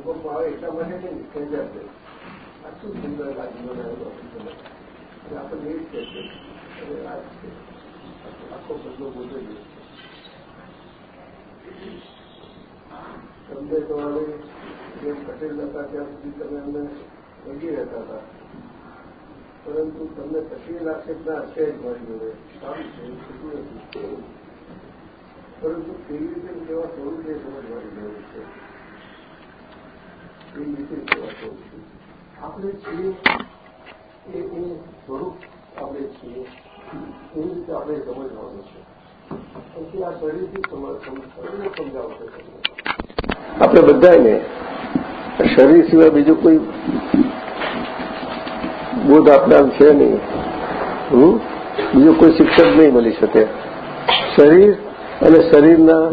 અનુભવમાં આવે એટલા માટે નહીં કે આ શું સુંદર લાગી બનાવેલું અને આપણને એ જ કહે છે અને આ છે. આખો બધો બોધો જ તમને તમારે જેમ પટેલ હતા ત્યાં સુધી તમે અમને વગી રહેતા હતા. પરંતુ તમને પછી આક્ષેપ ના છે જ મારી જોડે સારું છે ખોટું નથી. પરંતુ કેવી રીતે કેવા સ્વરૂપે સમજવાની જરૂર છે? આપણે છીએ એ એ સ્વરૂપ આપણે છીએ એ રીતે આપણે સમજવાનું છે પછી આ શરીરથી સમજાવશે આપણે બધાને શરીર સિવાય બીજું કોઈ બોધ આપનાર છે નહીં. બીજું કોઈ શિક્ષક નહીં મળી શકે. શરીર અને શરીરના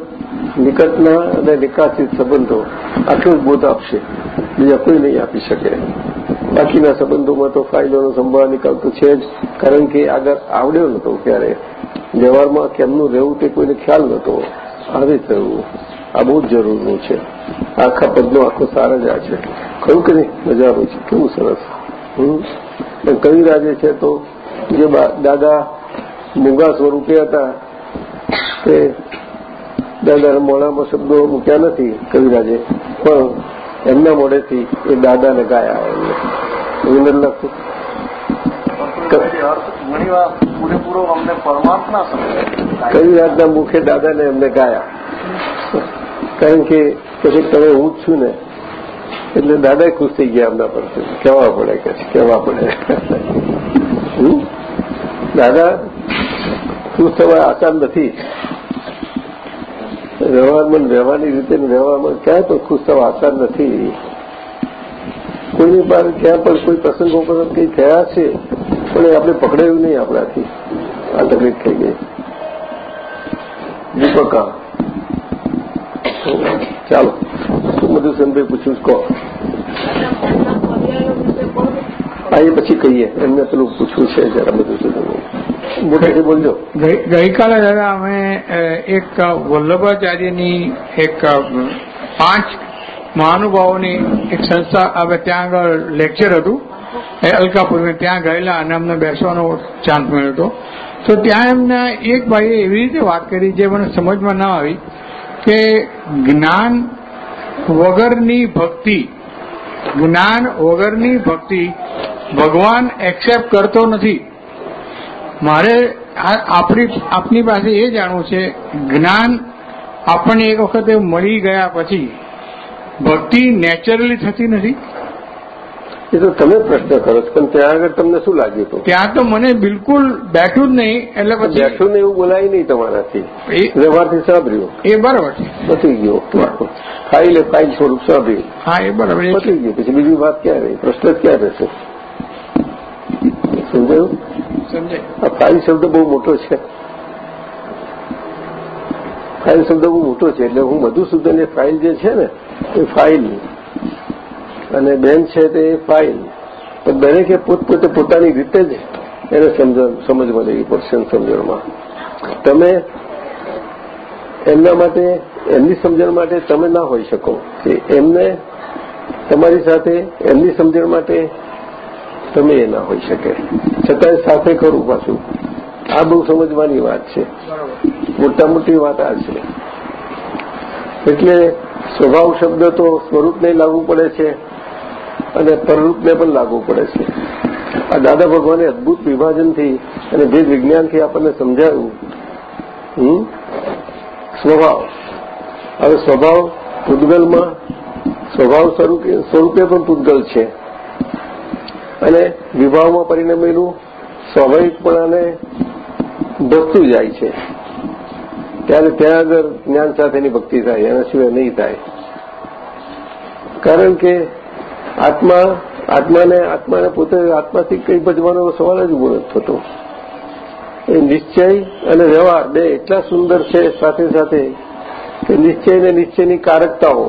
નિકટના અને નિકાસિત સંબંધો આટલો જ બોધ આપશે? બીજા કોઈ નહીં આપી શકે. બાકીના સંબંધોમાં તો ફાયદોનો સંભાળ નિકાલ તો છે જ. કારણ કે આગળ આવડ્યો નહોતો ક્યારે. વ્યવહારમાં કેમનું રહેવું તે કોઈને ખ્યાલ નહોતો. આવી રહેવું આ બહુ જરૂરનું છે. આખા પદનો આખો સાર જ આ છે. ખરું કે નહીં? મજાનું છે. કેવું સરસ. હમ? કવિરાજે છે તો જે દાદા મૂંગા સ્વરૂપે હતા, તે દાદાના મોડામાં શબ્દો મૂક્યા નથી કવિરાજે. પણ એમના મોડેથી એ દાદાને ગાયા એમને એવું નથી. અમને પરમાત્મા મુખે દાદાને એમને ગાયા? કારણ કે પછી તમે હું જ છું ને, એટલે દાદા ખુશ થઈ ગયા એમના પરથી. કહેવા પડે કે કહેવા પડે. દાદા, ખુશ થવા આસાન નથી. વ્યવહારમાં વ્યવહારની રીતે વ્યવહારમાં ક્યાંય પણ ખુશ થવા આસાન નથી. કોઈની પાસે ક્યાં પણ કોઈ પ્રસંગો પર કંઈ થયા છે પણ એ આપણે પકડાયું નહીં આપણાથી. આ તકલીફ થઈ ગઈ. દીપકા ચાલો. શું મધુસનભાઈ પૂછ્યું કહો. આ એ પછી કહીએ. એમને પેલું પૂછવું છે જરા મધુસનભાઈ મોટેથી બોલજો. ગઈકાલે દાદા અમે એક વલ્લભાચાર્યની એક પાંચ મહાનુભાવોની એક સંસ્થા હવે ત્યાં આગળ લેક્ચર હતું. એ અલકાપુરમાં ત્યાં ગયેલા અને અમને બેસવાનો ચાન્સ મળ્યો હતો. તો ત્યાં એમને એક ભાઈએ એવી રીતે વાત કરી જે મને સમજમાં ના આવી કે જ્ઞાન વગરની ભક્તિ, જ્ઞાન વગરની ભક્તિ ભગવાન એક્સેપ્ટ કરતો નથી. મારે આપણી આપની પાસે એ જાણવું છે જ્ઞાન આપણને એક વખતે મળી ગયા પછી ભક્તિ નેચરલી થતી નથી? એ તો તમે પ્રશ્ન કરો છો પણ ત્યાં આગળ તમને શું લાગ્યું હતું? ત્યાં તો મને બિલકુલ બેઠું જ નહીં એટલે પછી બેઠું ને એવું બોલાય નહીં તમારાથી. એ- વ્યવહારથી સાંભળ્યું. એ બરાબર છે. પતી ગયો. ફાઇલ એ ફાઇલ સ્વરૂપ સાંભળ્યું. હા એ બરાબર. પતી ગયું. પછી બીજી વાત ક્યાં રહી પ્રશ્ન જ ક્યાં રહેશે સમજાયું? સમજાય. ફાઇલ શબ્દ બહુ મોટો છે. ફાઇલ શબ્દ બહુ મોટો છે એટલે હું મધુસૂદન એ ફાઇલ જે છે ને, એ ફાઇલ અને બેન છે તે ફાઇલ તો દરેકે પોતપોતે પોતાની રીતે જ એને સમજવા લેવી પડશે સમજણમાં. તમે એમના માટે, એમની સમજણ માટે તમે ના હોઈ શકો. એમને તમારી સાથે એમની સમજણ માટે તમે એ ના હોઈ શકે. છતાંય સાથે ખરું પાછું. આ બહુ સમજવાની વાત છે. મોટા મોટી વાત આ છે. એટલે સ્વભાવ શબ્દ તો સ્વરૂપને લાગુ પડે છે અને પરરૂપને પણ લાગુ પડે છે. આ દાદા ભગવાને અદભુત વિભાજનથી અને જે વિજ્ઞાનથી આપણને સમજાયું? સ્વભાવ. હવે સ્વભાવ પૂદગલમાં સ્વભાવ સ્વરૂપે પણ પૂદગલ છે. અને વિભાવમાં પરિણમેલું સ્વાભાવિકપણાને ભક્તું જાય છે. ત્યારે ત્યાં આગળ જ્ઞાન સાથેની ભક્તિ થાય, એના સિવાય નહીં થાય. કારણ કે આત્મા, આત્માને આત્માને પોતે આત્માથી કંઈ ભજવાનો સવાલ જ ઊભો થતો. એ નિશ્ચય અને વ્યવહાર બે એટલા સુંદર છે સાથે સાથે કે નિશ્ચય ને નિશ્ચયની કારકતાઓ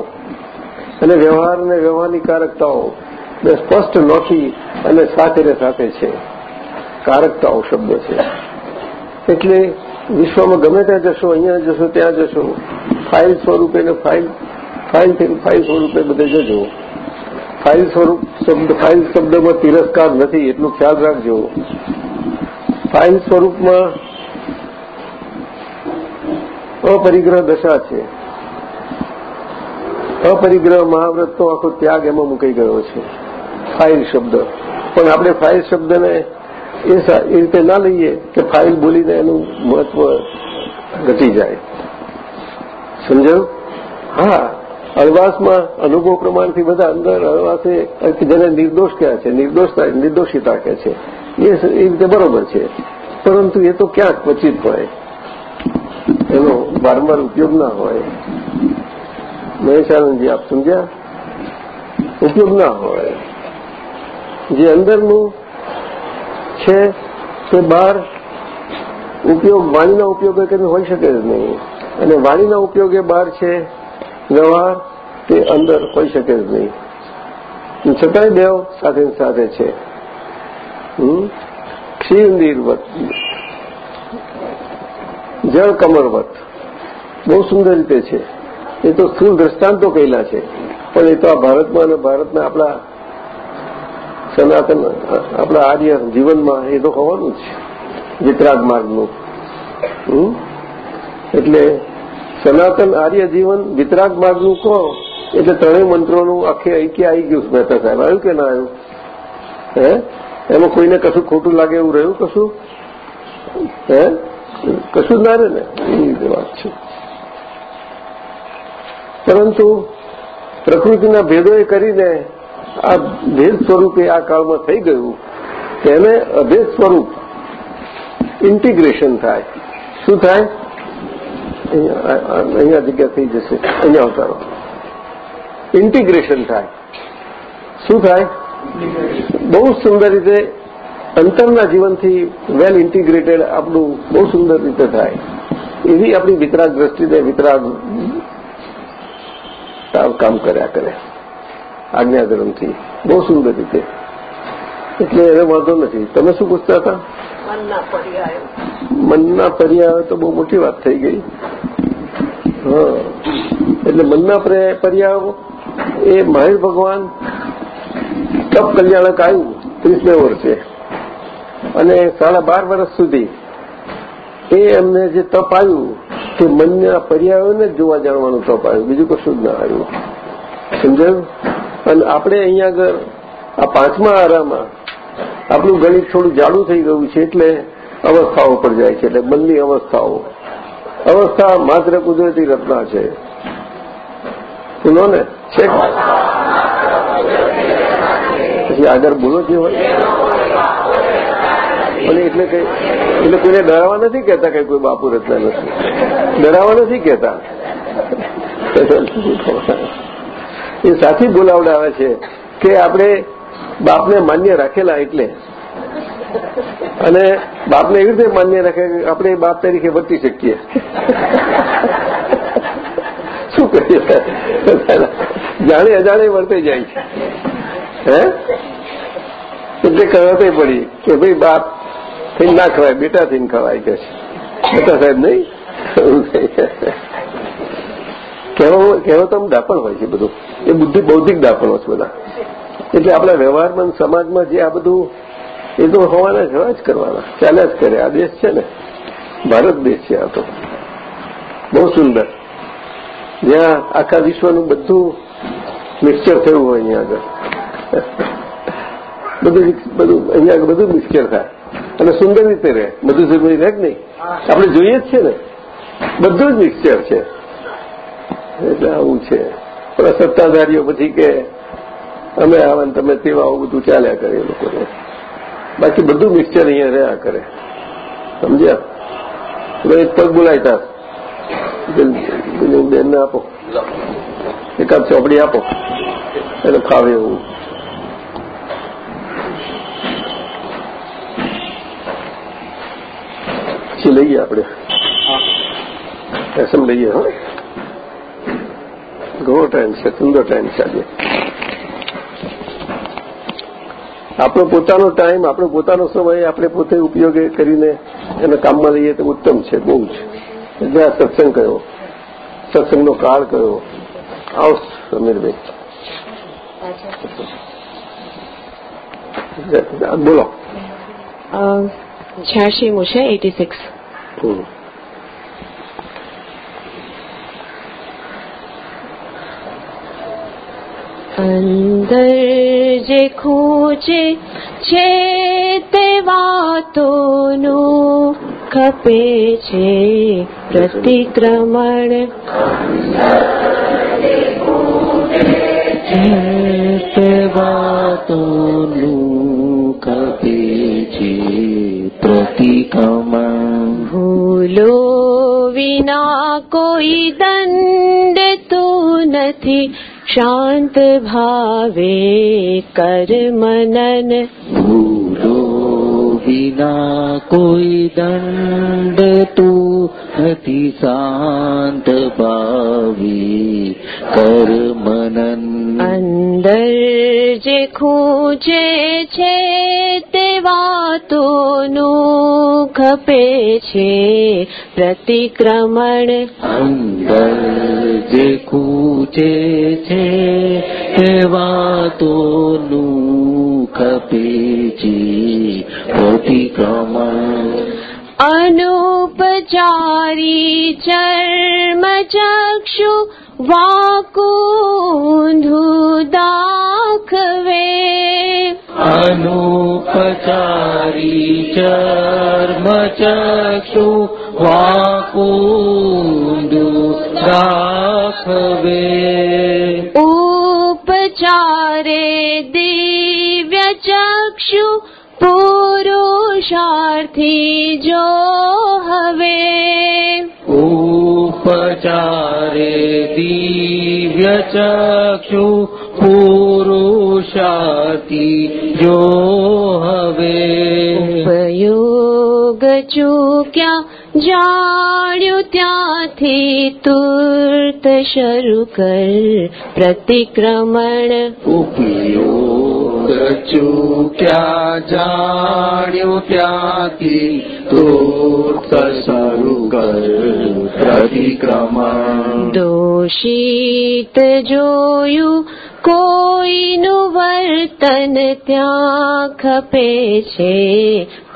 અને વ્યવહાર અને વ્યવહારની કારકતાઓ બે સ્પષ્ટ નોખી અને સાથે સાથે છે. કારકતાઓ શબ્દ છે. એટલે વિશ્વમાં ગમે ત્યાં જશો, અહીંયા જશો, ત્યાં જશો, ફાઇલ સ્વરૂપે ને ફાઇલ ફાઇલ ફાઇલ સ્વરૂપે બધે જજો. ફાઇલ સ્વરૂપ શબ્દ, ફાઇલ શબ્દમાં તિરસ્કાર નથી, એટલું ખ્યાલ રાખજો. ફાઇલ સ્વરૂપમાં અપરિગ્રહ દશા છે. અપરિગ્રહ મહાવ્રત તો આખો ત્યાગ એમાં મૂકી ગયો છે. ફાઇલ શબ્દ. પણ આપણે ફાઇલ શબ્દને એ રીતે ના લઈએ કે ફાઇલ બોલીને એનું મહત્વ ઘટી જાય. સમજાયું? હા અળવાસમાં અનુભવ પ્રમાણથી બધા અંદર અળવાસે જેને નિર્દોષ કહે છે નિર્દોષતા નિર્દોષિતા કહે છે એ રીતે બરોબર છે. પરંતુ એ તો ક્યાંક ક્વચિત હોય. એનો વારંવાર ઉપયોગ ના હોય. મહેશાનંદજી, આપ સમજ્યા? ઉપયોગ ના હોય. જે અંદરનું છે તે બહાર ઉપયોગ વાણીના ઉપયોગ કે હોઈ શકે જ નહીં. અને વાણીના ઉપયોગે બહાર છે, વ્યવહાર તે અંદર હોઈ શકે જ નહીં. છતાંય દેવ સાથે સાથે છે. ક્ષીરંદીરવત. જળ કમરવત બહુ સુંદર રીતે છે. એ તો સ્થૂળ દ્રષ્ટાંતો કહેલા છે. પણ એ તો આ ભારતમાં અને ભારતના આપણા સનાતન, આપણા આર્ય જીવનમાં એ તો હોવાનું જ વિતરાગ માર્ગનું. એટલે સનાતન આર્ય જીવન વિતરાગ માર્ગનું કહો, એટલે ત્રણેય મંત્રોનું આખે ઐક્ય આવી ગયું મહેતા સાહેબ. આવ્યું કે ના આવ્યું? હે? એમાં કોઈને કશું ખોટું લાગે એવું રહ્યું કશું? હે? કશું ના રહે ને? એ વાત છે. પરંતુ પ્રકૃતિના ભેદોએ કરીને આ ભેદ સ્વરૂપે આ કાળમાં થઈ ગયું તેને અભેદ સ્વરૂપ ઇન્ટિગ્રેશન થાય. શું થાય? અહીંયા જગ્યા થઈ જશે. અહીંયા ઉતારો. ઇન્ટિગ્રેશન થાય. શું થાય? બહુ સુંદર રીતે અંતરના જીવનથી વેલ ઇન્ટિગ્રેટેડ આપણું બહુ સુંદર રીતે થાય. એવી આપણી વિતરાગ દ્રષ્ટિને વિતરાગ કામ કર્યા કરે. આજ્ઞાધર્મથી. બહુ સુંદર રીતે. એટલે એને વાંધો નથી. તમે શું પૂછતા હતા? મનના પર્યાય. તો બહુ મોટી વાત થઈ ગઈ. હા. એટલે મનના પર્યાયો એ મહેર ભગવાન તપ કલ્યાણક આવ્યું ત્રીસમે વર્ષે. અને સાડા બાર વર્ષ સુધી એ એમને જે તપ આવ્યું તે મનના પર્યાયોને જોવા જાણવાનું તપ આવ્યું બીજું કશું જ ના આવ્યું સમજાયું? અને આપણે અહીંયા આગળ, આ પાંચમા આરામાં, આપણું ગણિત થોડું જાડું થઈ ગયું છે એટલે અવસ્થાઓ પર જાય છે, એટલે મનની અવસ્થાઓ. અવસ્થા માત્ર કુદરતી રચના છે. બોલો ને? છે પછી આગળ બોલો જે હોય. અને એટલે કઈ એટલે કોઈને ડરાવા નથી કહેતા કે કોઈ બાપુ રચના નથી. ડરાવા નથી કહેતા. એ સાથી બોલાવડાવે છે કે આપણે બાપને માન્ય રાખેલા એટલે. અને બાપને એવી રીતે માન્ય રાખે કે આપણે બાપ તરીકે વર્તી શકીએ. શું કરીએ? જાણે અજાણે વર્તે જાય છે. હે? એટલે કહેવાતે પડી કે ભાઈ બાપ થઈને ના ખવાય, બેટા થઈને ખવાય કે છે. બેટા સાહેબ નહીં? કહેવો તો દાપણ હોય છે બધું. એ બુદ્ધિ બૌદ્ધિક દાપણો છે બધા. એટલે આપણા વ્યવહારમાં સમાજમાં જે આ બધું એ તો હોવાના જવા જ કરવાના. ચાલ્યા જ કરે. આ દેશ છે ને ભારત દેશ છે આ તો. બહુ સુંદર. જ્યાં આખા વિશ્વનું બધું મિક્સચર થયું હોય અહીંયા આગળ. બધું બધું અહીંયા આગળ બધું મિક્સચર થાય. અને સુંદર રીતે રહે. બધું જરૂરી રહે જ નહીં? આપણે જોઈએ જ છે ને. બધું જ મિક્સચર છે. એટલે આવું છે. પણ સત્તાધારીઓ પછી કે અમે આવા તમે તેવા આવું બધું ચાલ્યા કરે એ લોકોને. બાકી બધું મિક્સચર અહીંયા રહ્યા કરે. સમજ્યા? એક પગ બોલાયતા બેનને આપો. એકાદ ચોપડી આપો. એને ફાવે એવું. પછી લઈએ આપણે. એસમ લઈએ હા? ઘણો ટાઈમ છે સુંદર ટાઈમ છે આજે. આપણો પોતાનો ટાઈમ આપણો પોતાનો સમય આપણે પોતે ઉપયોગ કરીને એને કામમાં લઈએ તો ઉત્તમ છે બહુ જ જ્યાં સત્સંગ કયો. સત્સંગનો કાળ કયો. આવો સમીરભાઈ. બોલો. ઝાંસી છે એટી સિક્સ. અંદર જે ખૂચે છે તે વાતોનું ખપે છે પ્રતિક્રમણ. તે વાતોનું કપે છે પ્રતિક્રમણ. ભૂલો વિના કોઈ દંડ તો નથી. શાંત ભાવે કર મનન ભૂલો વિના કોઈ દંડ તું અતિ શાંત ભાવી કર મનન અંદર જે ખૂચે છે તે વાતોનું ખપે છે પ્રતિક્રમણ અંદર જે કૂચે છે તે વાતોનું કપે છે પ્રતિક્રમણ અનુપચારી ચર્મ ચક્ષુ વાકુંધુ દાખવે. અનુપચારી ચર્મ ચક્ષુ પુરુષાતિ જો હવે ઉપયોગ ચૂક્યા જાણ્યું ત્યાંથી તુર્ત શરૂ કર પ્રતિક્રમણ ઉપયોગ ચૂક્યા જાણ્યું ત્યાંથી તૂર્ત શરૂ કર પ્રતિક્રમણ. દોષિત જોયું કોઈનું વર્તન ત્યાં ખપે છે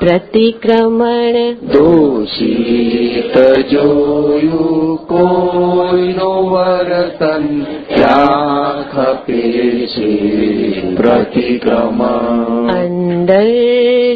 પ્રતિક્રમણ. દોષિત જોયું કોઈનું વર્તન ત્યાં ખપે છે પ્રતિક્રમણ. અંદર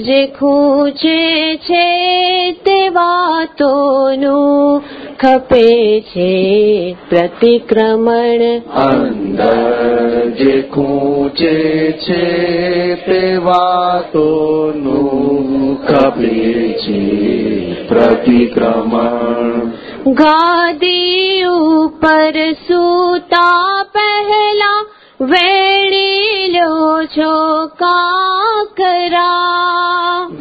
જે ખૂંચે છે તે વાતોનું ખપે છે પ્રતિક્રમણ. અંદર જે ખૂંચે છે તે વાતોનું ખપે છે પ્રતિક્રમણ. ગાદી ઉપર સૂતા પહેલા વેણી લો છો કાકરા.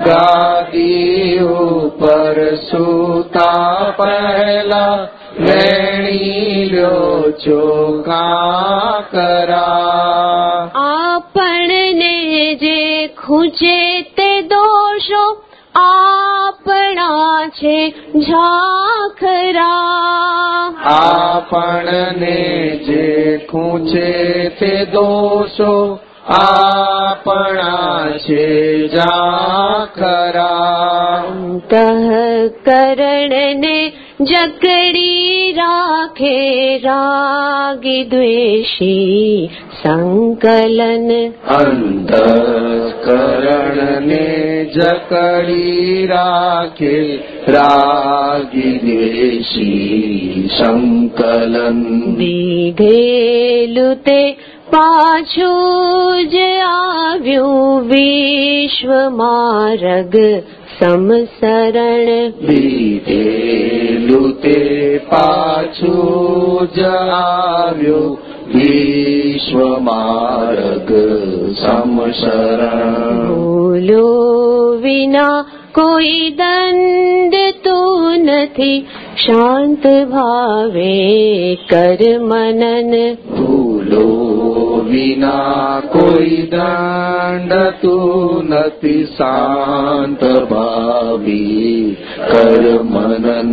ગાદી ઉપર સૂતા પહેલા વેણી લો છો કરા. આપણને જે ખૂચે તે દોષો આપણા છે ઝાખરા. આપણને જે ખૂંચે તે દોષો આપણા છે જાખરા અંતઃકરણને જકડી રાખે રાગી દ્વેષી સંકલન અંતઃકરણને જકડી રાખે રાગી દ્વેષી સંકલન દીધેલું તે પાછું જ આવ્યું વિશ્વ માર્ગ સમસરણ લીધેલું તે પાછું જાવ્યો આવ્યું. વિશ્વ માર્ગ સમશરણ બોલો વિના કોઈ દંડ તો નથી. શાંત ભાવે કર મનન. ભૂલો વિના કોઈ દાંડતું નથી શાંત ભાવી કરમનન.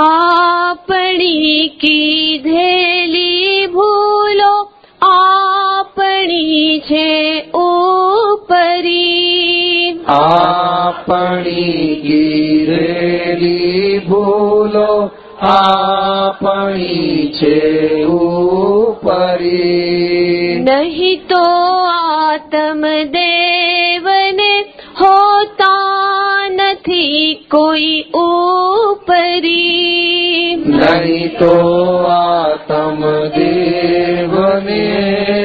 આપણી કીધેલી ભૂલો આપણી છે ઉપરી. આપણી ગીરેલી ભૂલો નહીં તો આત્મદેવને હોતા નથી કોઈ ઉપરી. નહીં તો આત્મ દેવને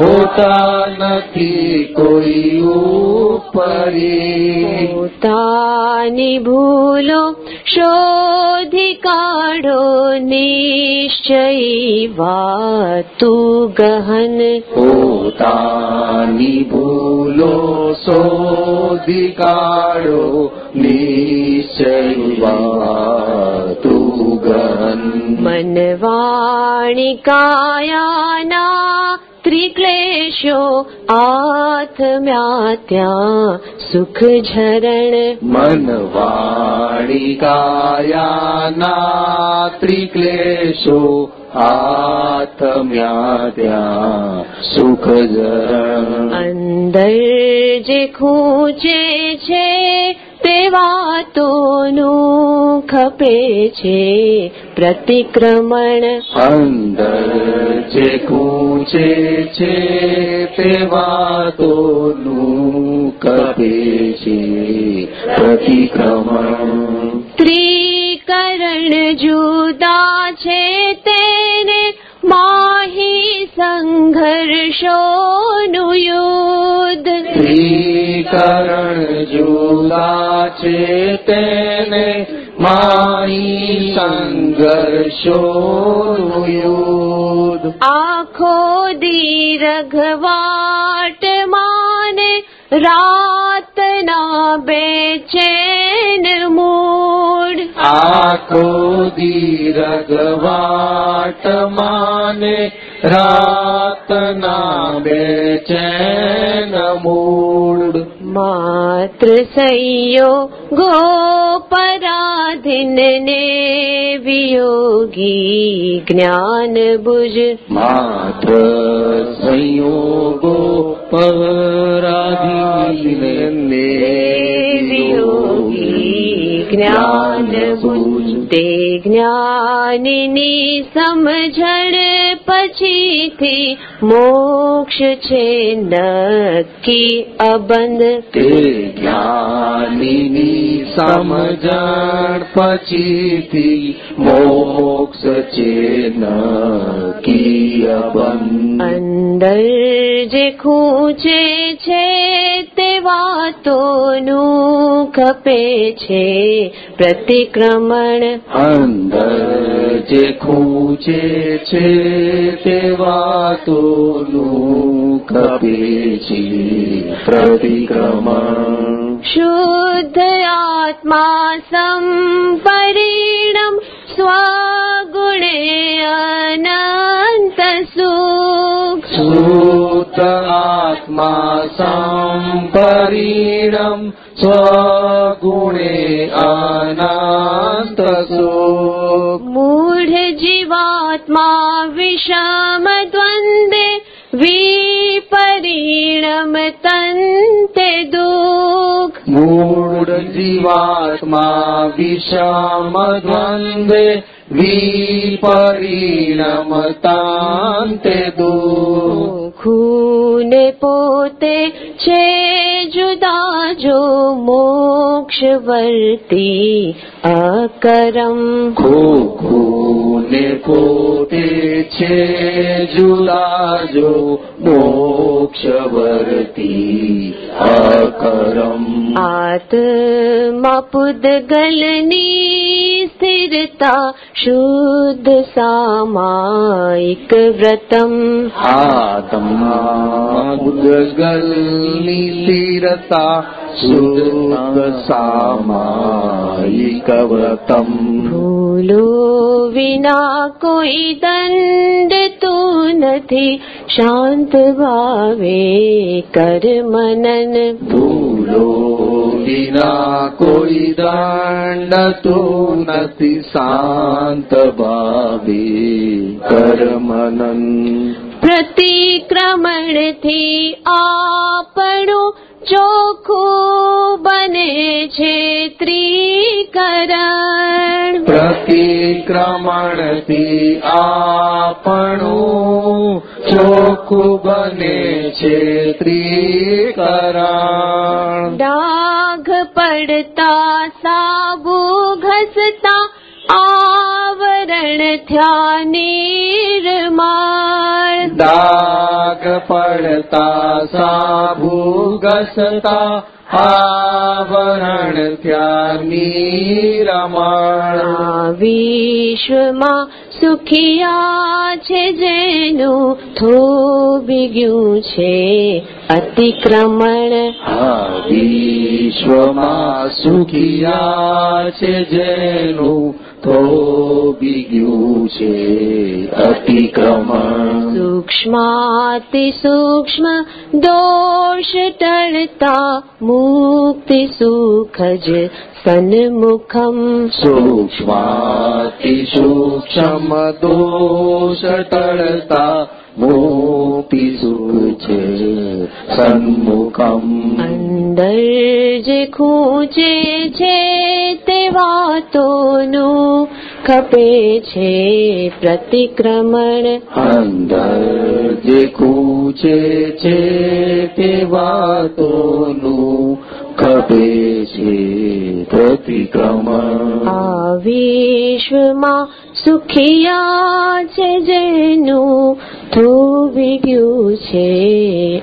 હોતા નથી કોઈ ઉપરી. પોતાની ભૂલો શોધી કાઢો નિશ્ચય વાતુ ગહન. પોતાની ભૂલો શોધી કાઢો નિશ્ચય વાતુ ગહન. મનવાણી કાયાના ત્રિક્લેશો આત્મ્યા ત્યાં સુખ ઝરણ મનવાણી કાયાના ત્રિક્લેશો આત્મ્યા ત્યાં સુખ ઝરણ અંદર જે ખૂચે છે તે વાતોનું ખપે છે પ્રતિક્રમણ. અંદર જે કૂચે છે તે ખપે છે પ્રતિક્રમણ. ત્રિકરણ જુદા છે માહી સંઘર્ષોનું યુદ્ધ ત્રિકરણ જુદા છે તેને માઈ સંઘર્ષો યુદ્ધ આખો દીરઘવાટ માને રાતના બેચેન મૂડ આખો દીરગવાટ માને રાતના બેચેન મૂળ માત્ર સૈયો ગોપરાધીન ને વિયોગી જ્ઞાન બુજ માત્ર સંયોગો પરાધીને વિયોગી જ્ઞાન તે જ્ઞાનીની સમજણ પછીથી મોક્ષ છે નક્કી અબંધ. તે જ્ઞાનની સમજણ પછીથી મોક્ષ છે નક્કી અબંધ. અંદર જે ખૂંચે છે વાતોનું ખપે છે પ્રતિક્રમણ. અંદર જે ખૂચે છે તે વાતોનું કપે છે પ્રતિક્રમણ. શુદ્ધ આત્મા સંપરિણમ સ્વગુણે અનંત સુખ આત્મા સંપરિણમ સ્વગુણે અનંત સુખ મૂઢ જીવાત્મા વિષમ દ્વંદે વિપરિણમ તંતે દુઃખ ખૂને પોતે છે જુદા જો મોક્ષ વર્તી અકરમ ખોખુને પોતે છે જુદા જો મોક્ષવર્તી અકરમ. આત્મા પુદગલની સ્થિરતા શુદ્ધ સામાયિક વ્રતમ. આત્મા ઉદગલની તીરતા શુદ્ધ સામાયી કવતમ ભૂલો વિના કોઈ દંડ તું નથી શાંત ભાવે કર મનન ભૂલો વિના કોઈ દંડ તું નથી શાંત ભાવે કરમનન પ્રતિક્રમણથી આપણું ચોખ્ખું બને છે ત્રિકરણ પ્રતિક્રમણથી અતિક્રમણથી આપણું ચોખ્ખું બને છે ત્રિકરણ ડાઘ પડતા સાબુ ઘસતા આવરણ થયા નિર્માળ ડાગ પડતા સાભુ ઘસતા આવરણ ત્યાં રમણ વિશ્વમાં સુખિયા છે જેનું થોબી ગયું છે અતિક્રમણ વિશ્વમાં સુખિયા છે જેનું થોભી ગયું છે અતિક્રમણ. સૂક્ષ્માતિ સૂક્ષ્મ દોષ ટળતા મુક્તિ સુખ જ સન્મુખમ. સૂક્ષ્માતિ સૂક્ષ્મ દોષ ટળતા મુક્તિ સુખ છે સન્મુખમ. અંદર જે ખૂંચે છે તે વાતોનું ખપે છે પ્રતિક્રમણ. અંદર જે કૂચે છે તે વાતોનું ખપે છે પ્રતિક્રમ આ વિશ્વમાં સુખિયા છે જેનું થોભી ગયું છે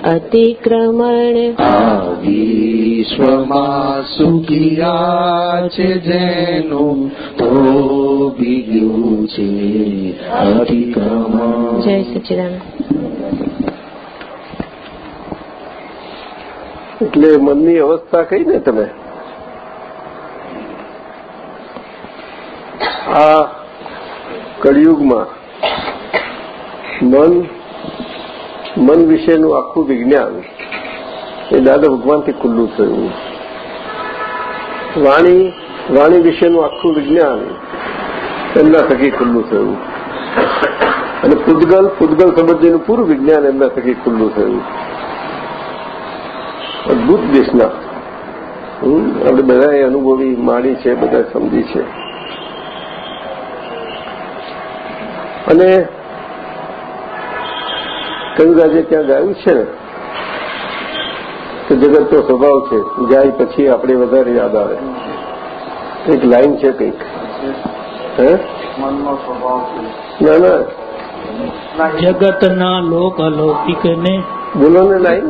અતિક્રમણ આ વિશ્વમાં સુખિયા છે જેનું તો ગયું છે અતિક્રમણ જય સચિદાન એટલે મનની અવસ્થા કઈ ને તમે. આ કળિયુગમાં મન મન વિશેનું આખું વિજ્ઞાન એ દાદા ભગવાનથી ખુલ્લું થયું. વાણી વાણી વિશેનું આખું વિજ્ઞાન એમના થકી ખુલ્લું થયું. અને પૂદગલ પૂદગલ સંબંધીનું પૂરું વિજ્ઞાન એમના થકી ખુલ્લું થયું. અદભુત દેશના. આપણે બધાએ અનુભવી માણી છે બધા સમજી છે. અને કયું રાજ્ય ત્યાં ગાયું છે ને કે જગતનો સ્વભાવ છે જાય પછી આપણે વધારે યાદ આવે. એક લાઈન છે કંઈક. હે? મનનો સ્વભાવ છે. ના ના. જગતના લોક અલૌકિકને બોલો ને લાઈન.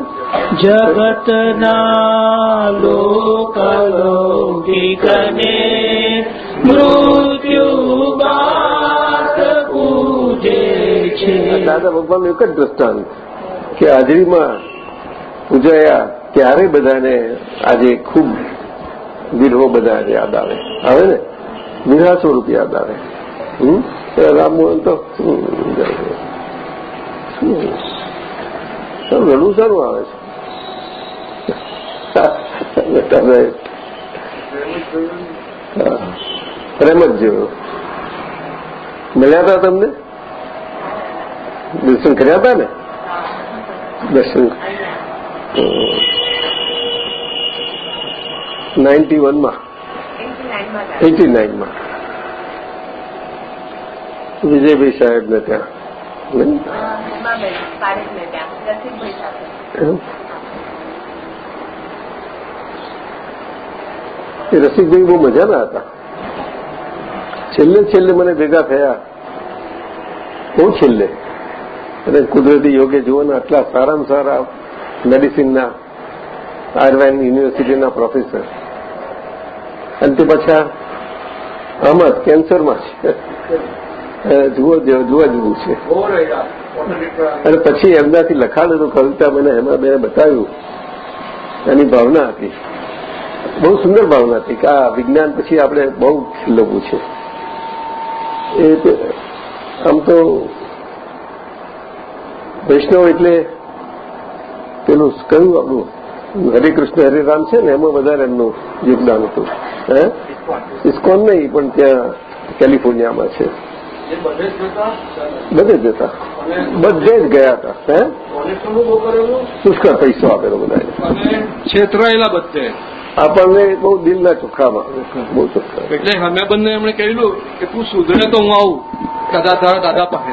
જગતના લોક અલૌકિકને મૃત્યુ દાદા ભગવાનનું એક જ દ્રષ્ટાંત કે હાજરીમાં પૂજાયા ત્યારે બધાને આજે ખૂબ વિરહો બધા યાદ આવે. આવે ને? વિરહા સ્વરૂપ યાદ આવે. હમ? રામ તો શું? સારું, સારું આવે છે. તમે પ્રેમ જ જેવો. મળ્યા હતા તમને? દર્શન કર્યા હતા ને? દર્શન. નાઇન્ટી વનમાં. એટી નાઇનમાં. વિજયભાઈ સાહેબ ને ત્યાં નહીં? એમ? એ રસિકભાઈ બહુ મજાના હતા. છેલ્લે છેલ્લે મને ભેગા થયા. બહુ છેલ્લે. અને કુદરતી યોગે જુઓને આટલા સારામાં સારા મેડિસિનના આયર્વેન યુનિવર્સિટીના પ્રોફેસર અને તે પાછા આમાં કેન્સરમાં છે. જુઓ જોવા જેવું છે. અને પછી એમનાથી લખાણેલું કવિતા મને એમાં, બેને બતાવ્યું. એની ભાવના હતી. બહુ સુંદર ભાવના હતી કે આ વિજ્ઞાન પછી આપણે બહુ ખીલવવું છે. એ આમ તો વૈષ્ણવ એટલે પેલું કયું આપણું? હરે કૃષ્ણ હરે રામ છે ને એમાં વધારે એમનું યોગદાન હતું. હે? ઇસ્કોન નહીં પણ ત્યાં કેલિફોર્નિયામાં છે. બધે જ જતા? બધે જ હતા બધે જ ગયા હતા. હે? પુષ્કળ પૈસો આપેલો બધાને છેતરાયેલા બધે? આપણને બહુ દિલના ચોખ્ખામાં બહુ ચોખ્ખા. એટલે અમે બંને એમણે કહેલું કે તું સુધરે તો હું આવું. દાદા તારા દાદા પાસે.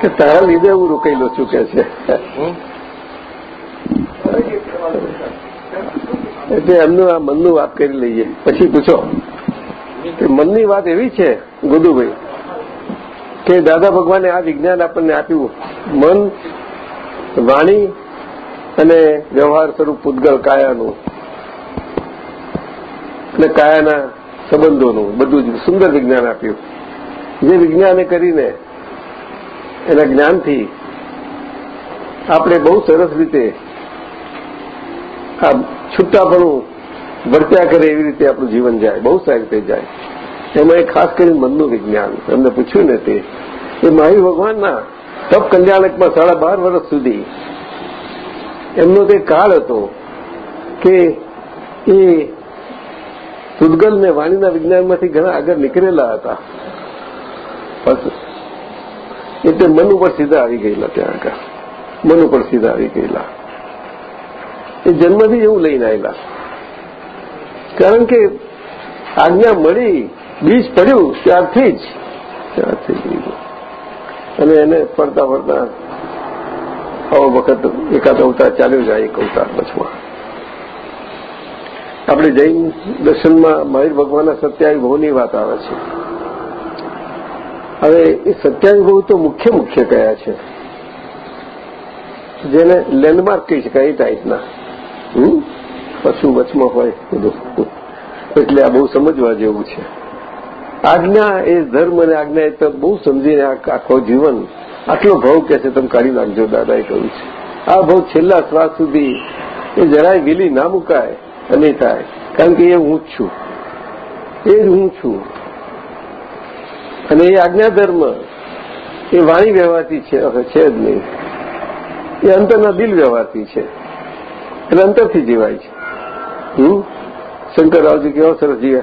કે તારા લીધે હું રોકાયેલો છું કે છે. એટલે એમનું આ મનનું વાત કરી લઈએ. પછી પૂછો. કે મનની વાત એવી છે ગુદુભાઈ કે દાદા ભગવાને આ વિજ્ઞાન આપણને આપ્યું. મન વાણી અને વ્યવહાર સ્વરૂપ પૂતગલ કાયાનું. અને કાયાના સંબંધોનું, બધું જ સુંદર વિજ્ઞાન આપ્યું. જે વિજ્ઞાને કરીને એના જ્ઞાનથી આપણે બહુ સરસ રીતે આ છૂટાપણું વર્ત્યા કરે એવી રીતે આપણું જીવન જાય, બહુ સારી રીતે જાય. એમાં એ ખાસ કરીને મનનું વિજ્ઞાન. એમને પૂછ્યું ને તે એ ભગવાનના તપ કલ્યાણકમાં સાડા બાર વર્ષ સુધી એમનો તે કાળ હતો કે એ ઉદગલ ને વાણીના વિજ્ઞાનમાંથી ઘણા આગળ નીકળેલા હતા. એટલે મન ઉપર સીધા આવી ગયેલા ત્યાં આગળ. મન ઉપર સીધા આવી ગયેલા. એ જન્મથી એવું લઈને આવેલા કારણ કે આજ્ઞા મળી, બીજ પડ્યું, ત્યારથી જ. ત્યારથી અને એને ફરતા ફરતા આવો વખત એકાદ અવતાર ચાલ્યો જાય, એક અવતાર બચમાં આપણે જૈન દર્શનમાં મહાવીર ભગવાનના સત્યાવી ભવની વાત આવે છે. હવે એ સત્યાવી ભવ તો મુખ્ય મુખ્ય કયા છે? જેને લેન્ડમાર્ક કહી શકાય એ ટાઈપના પશુ વચમાં હોય બધું. એટલે આ બહુ સમજવા જેવું છે. આજ્ઞા એ ધર્મ અને આજ્ઞા એ તો બહુ સમજીને આખો જીવન આટલો ભાવ કે છે, તમે કાઢી નાખજો દાદાએ કહ્યું છે. આ ભાવ છેલ્લા શ્વાસ સુધી એ જરાય વિલી ના મુકાય અને થાય. કારણ કે એ હું જ છું. એ જ હું છું. અને એ આજ્ઞા ધર્મ એ વાણી વ્યવહારથી છે છે જ નહીં. એ અંતરના દિલ વ્યવહારથી છે. એટલે અંતરથી જીવાય છે. હમ? શંકરરાવજી કેવા સરસ જીવ્યા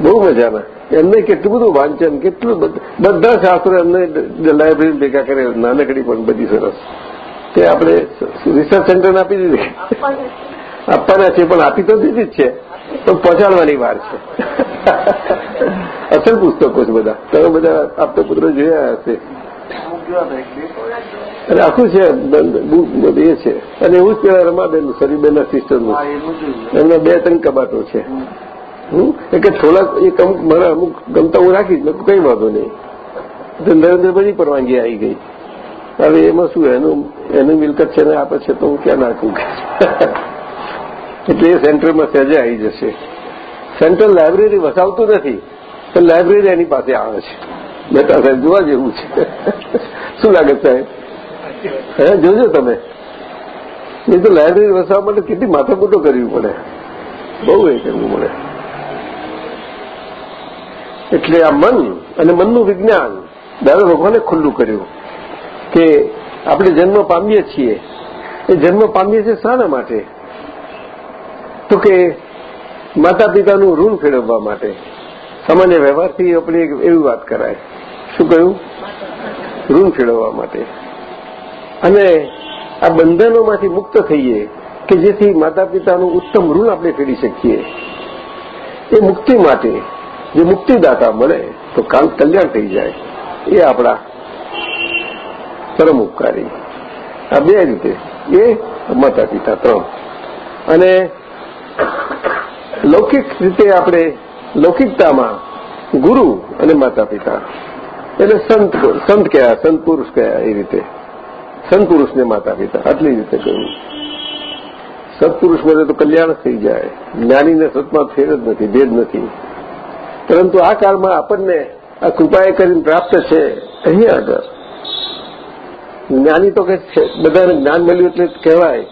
બહુ મજાના. એમને કેટલું બધું વાંચન કેટલું બધા શાસ્ત્રો એમને લાઇબ્રેરી ભેગા કરે નાનકડી પણ બધી સરસ. તે આપણે રિસર્ચ સેન્ટરને આપી દીધી. આપવાના. છે પણ આપી તો દીધી જ છે. તો પહોંચાડવાની વાર છે. અસલ પુસ્તકો છે બધા. તમે બધા આપતો પુત્ર જોયા હશે. અને આખું છે એ છે. અને એવું જ પેલા રમાબેન સરીબેનના સિસ્ટરનું એમના બે ત્રણ કબાટો છે. કે થોડાક એક અમુક મારા અમુક ગમતા હું રાખીશ, મેં કઈ વાંધો નહીં. નરેન્દ્રભાઈ પરવાનગી આવી ગઈ. હવે એમાં શું, એનું, એની મિલકત છે ને, આપે છે તો હું ક્યાં નાખું? એટલે એ સેન્ટરમાં સહેજે આવી જશે. સેન્ટ્રલ લાઇબ્રેરી વસાવતું નથી, પણ લાઇબ્રેરી એની પાસે આવે છે. મહેતા સાહેબ, જોવા જેવું છે. શું લાગે સાહેબ? હે, જોજો તમે. એ તો લાઇબ્રેરી વસાવવા માટે કેટલી માથાકૂટો કરવી પડે. બહુ એ કરવું પડે. એટલે આ મન અને મનનું વિજ્ઞાન દાદા ભગવાને ખુલ્લું કર્યું કે આપણે જન્મ પામીએ છીએ. એ જન્મ પામીએ છીએ શાના માટે? તો કે માતા પિતાનું ઋણ ફેરવવા માટે. સામાન્ય વ્યવહારથી આપણે એવી વાત કરાય. શું કહ્યું? ઋણ ફેરવવા માટે. અને આ બંધનોમાંથી મુક્ત થઈએ કે જેથી માતા પિતાનું ઉત્તમ ઋણ આપણે ફેરી શકીએ. એ મુક્તિ માટે જે મુક્તિદાતા મળે તો કાલ કલ્યાણ થઈ જાય. એ આપણા પરમ ઉપકારી આ બે રીતે. એ માતા પિતા ત્રણ. અને લૌકિક રીતે આપણે લૌકિકતામાં ગુરુ અને માતા પિતા એટલે સંત સંત કયા, સંત પુરુષ કયા એ રીતે. સંત પુરુષને માતા પિતા આટલી રીતે કહ્યું. સત્પુરુષ મળે તો કલ્યાણ થઈ જાય. જ્ઞાનીને સતમાં ફેર જ નથી, ભેદ નથી. પરંતુ આ કાળમાં આપણને આ કૃપાએ કરીને પ્રાપ્ત છે અહીંયા આગળ. જ્ઞાની તો કે છે બધાને જ્ઞાન મળ્યું એટલે કહેવાય.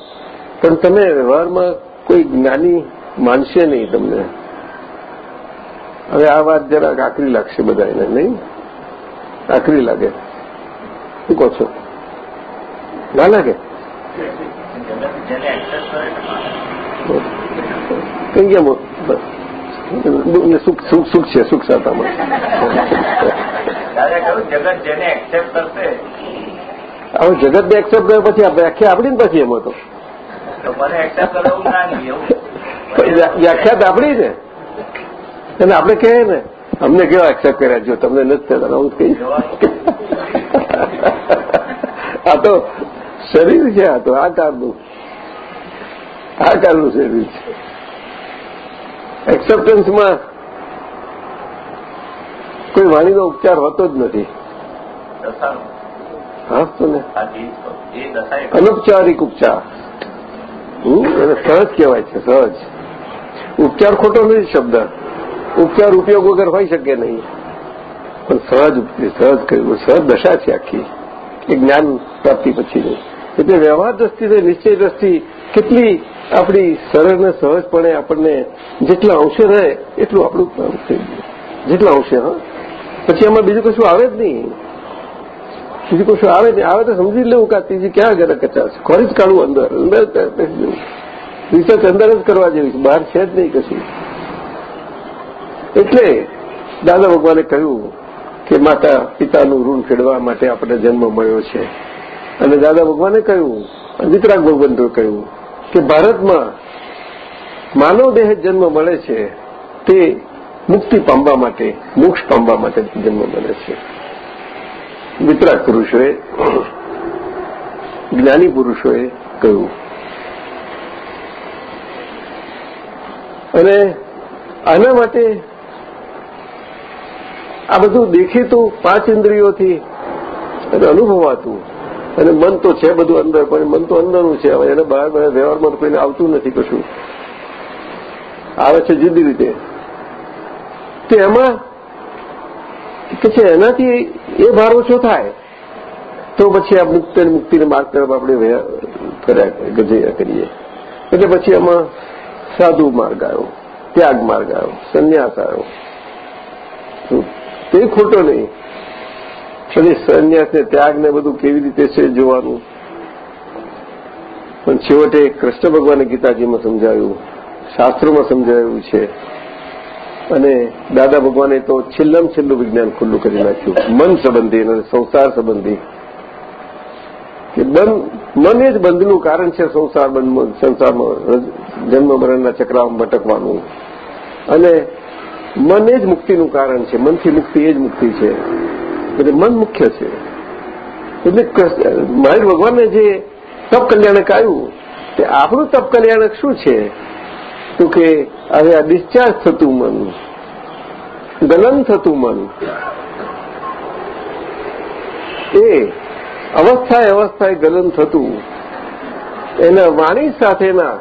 પણ તમે વ્યવહારમાં કોઈ જ્ઞાની માનશે નહીં તમને. હવે આ વાત જરાક આકરી લાગશે બધા એને નહીં? આકરી લાગે. શું કહો છો? ના લાગે? કઈ ગયા સુખ સુખ સુખ છે સુખ જગત જેને એક્સેપ્ટ કરશે હવે જગતને એક્સેપ્ટ કર્યો પછી વ્યાખ્યા આપણી ને પછી એમાં તો. વ્યાખ્યા ના વ્યાખ્યાત આપણી ને અને આપણે કહે ને અમને કેવા એક્સેપ્ટ કર્યા? જો તમને નથી થતા હું કહી આ તો શરીર છે આ તો આ કારનું આ કારનું શરીર છે. એક્સેપ્ટન્સમાં કોઈ વાણીનો ઉપચાર હોતો જ નથી. ને? અનૌપચારિક ઉપચાર. એને સહજ કહેવાય છે સહજ. ઉપચાર ખોટો નથી શબ્દ. ઉપચાર ઉપયોગ વગર હોઈ શકે નહીં. પણ સહજ સહજ કહ્યું સહજ દશા છે આખી. એ જ્ઞાન પ્રાપ્તિ પછી એટલે વ્યવહાર દ્રષ્ટિથી નિશ્ચય દ્રષ્ટિ કેટલી આપણી સરળ ને સહજપણે આપણને જેટલા અંશે રહે એટલું આપણું કામ થઈ ગયું. જેટલા અંશે, હા. પછી એમાં બીજું કશું આવે જ નહીં. બીજું કશું આવે નહીં. આવે તો સમજી લેવું કે ત્રીજી ક્યાં આગળ કચાશ ખોરી જ કાઢવું અંદર. અંદર રિસર્ચ અંદર જ કરવા જેવી છે. બહાર છે જ નહીં કશું. એટલે દાદા ભગવાને કહ્યું કે માતા પિતાનું ઋણ ફેડવા માટે આપણે જન્મ મળ્યો છે. અને દાદા ભગવાને કહ્યું અને વિતરાગ ભગવાને કહ્યું કે ભારતમાં માનવ દેહ જન્મ મળે છે, તે મુક્તિ પામવા માટે, મોક્ષ પામવા માટે જન્મ મળે છે. વિતરાગ પુરુષોએ, જ્ઞાની પુરુષોએ કહ્યું. અને આના માટે આ બધું દેખીતું પાંચ ઇન્દ્રિયોથી અને અનુભવાતું. અને મન તો છે બધું અંદર, પણ મન તો અંદરનું છે. હવે એને બહાર બધા વ્યવહારમાં કોઈને આવતું નથી કશું. આવે છે જુદી રીતે. તો એમાં કે છે, એનાથી એ ભાર ઓછો થાય. તો પછી આ મુક્ત મુક્તિને માર્ગ તરફ આપણે કર્યા કરીએ એટલે પછી આમાં સાધુ માર્ગ આવ્યો, ત્યાગ માર્ગ આવ્યો, સંન્યાસ આવ્યો. તે ખોટો નહીં. પછી સંન્યાસ ને ત્યાગ ને બધું કેવી રીતે છે જોવાનું? પણ છેવટે કૃષ્ણ ભગવાને ગીતાજીમાં સમજાવ્યું શાસ્ત્રોમાં સમજાવ્યું છે. અને દાદા ભગવાને તો છેલ્લામાં છેલ્લું વિજ્ઞાન ખુલ્લું કરી નાખ્યું. મન સંબંધી અને સંસાર સંબંધી. કે બંધ મન એ જ બંધનું કારણ છે સંસાર સંસારમાં જન્મ મરણના ચક્રામાં ભટકવાનું. અને મન એ જ મુક્તિનું કારણ છે. મનથી મુક્તિ એ જ મુક્તિ છે. એટલે મન મુખ્ય છે. એટલે મહાવીર ભગવાનને જે તપ કલ્યાણક આવ્યું તે આપણું તપ કલ્યાણક શું છે? તો કે હવે આ ડિસ્ચાર્જ થતું મન, ગલન થતું મન, એ અવસ્થાએ અવસ્થાએ ગલન થતું, એના વાણી સાથેના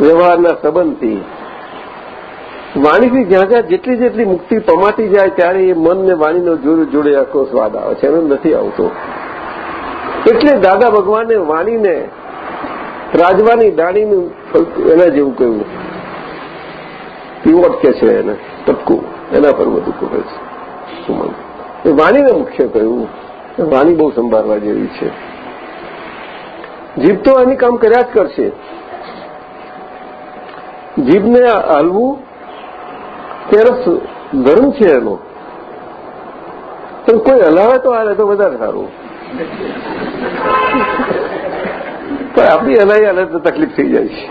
વ્યવહારના સંબંધથી વાણીથી જ્યાં જ્યાં જેટલી જેટલી મુક્તિ પમાતી જાય ત્યારે એ મન ને વાણીનો જોડે જોડે આખો સ્વાદ આવે છે. એનો નથી આવતો. એટલે દાદા ભગવાને વાણીને રાજવાની દાણીનું એના જેવું કહ્યું. પીવોટ કે છે એને? ટપકું. એના પર બધું કહે છે. સુમન. એ વાણીને મુખ્ય કહ્યું. વાણી બહુ સંભાળવા જેવી છે. જીભ તો એની કામ કર્યા જ કરશે. જીભને હલવું ત્યારે ગરમ છે એનો. કોઈ હલાવે તો હાલે તો વધારે સારું. પણ આપણી હલાઈ હાલે તો તકલીફ થઈ જાય છે.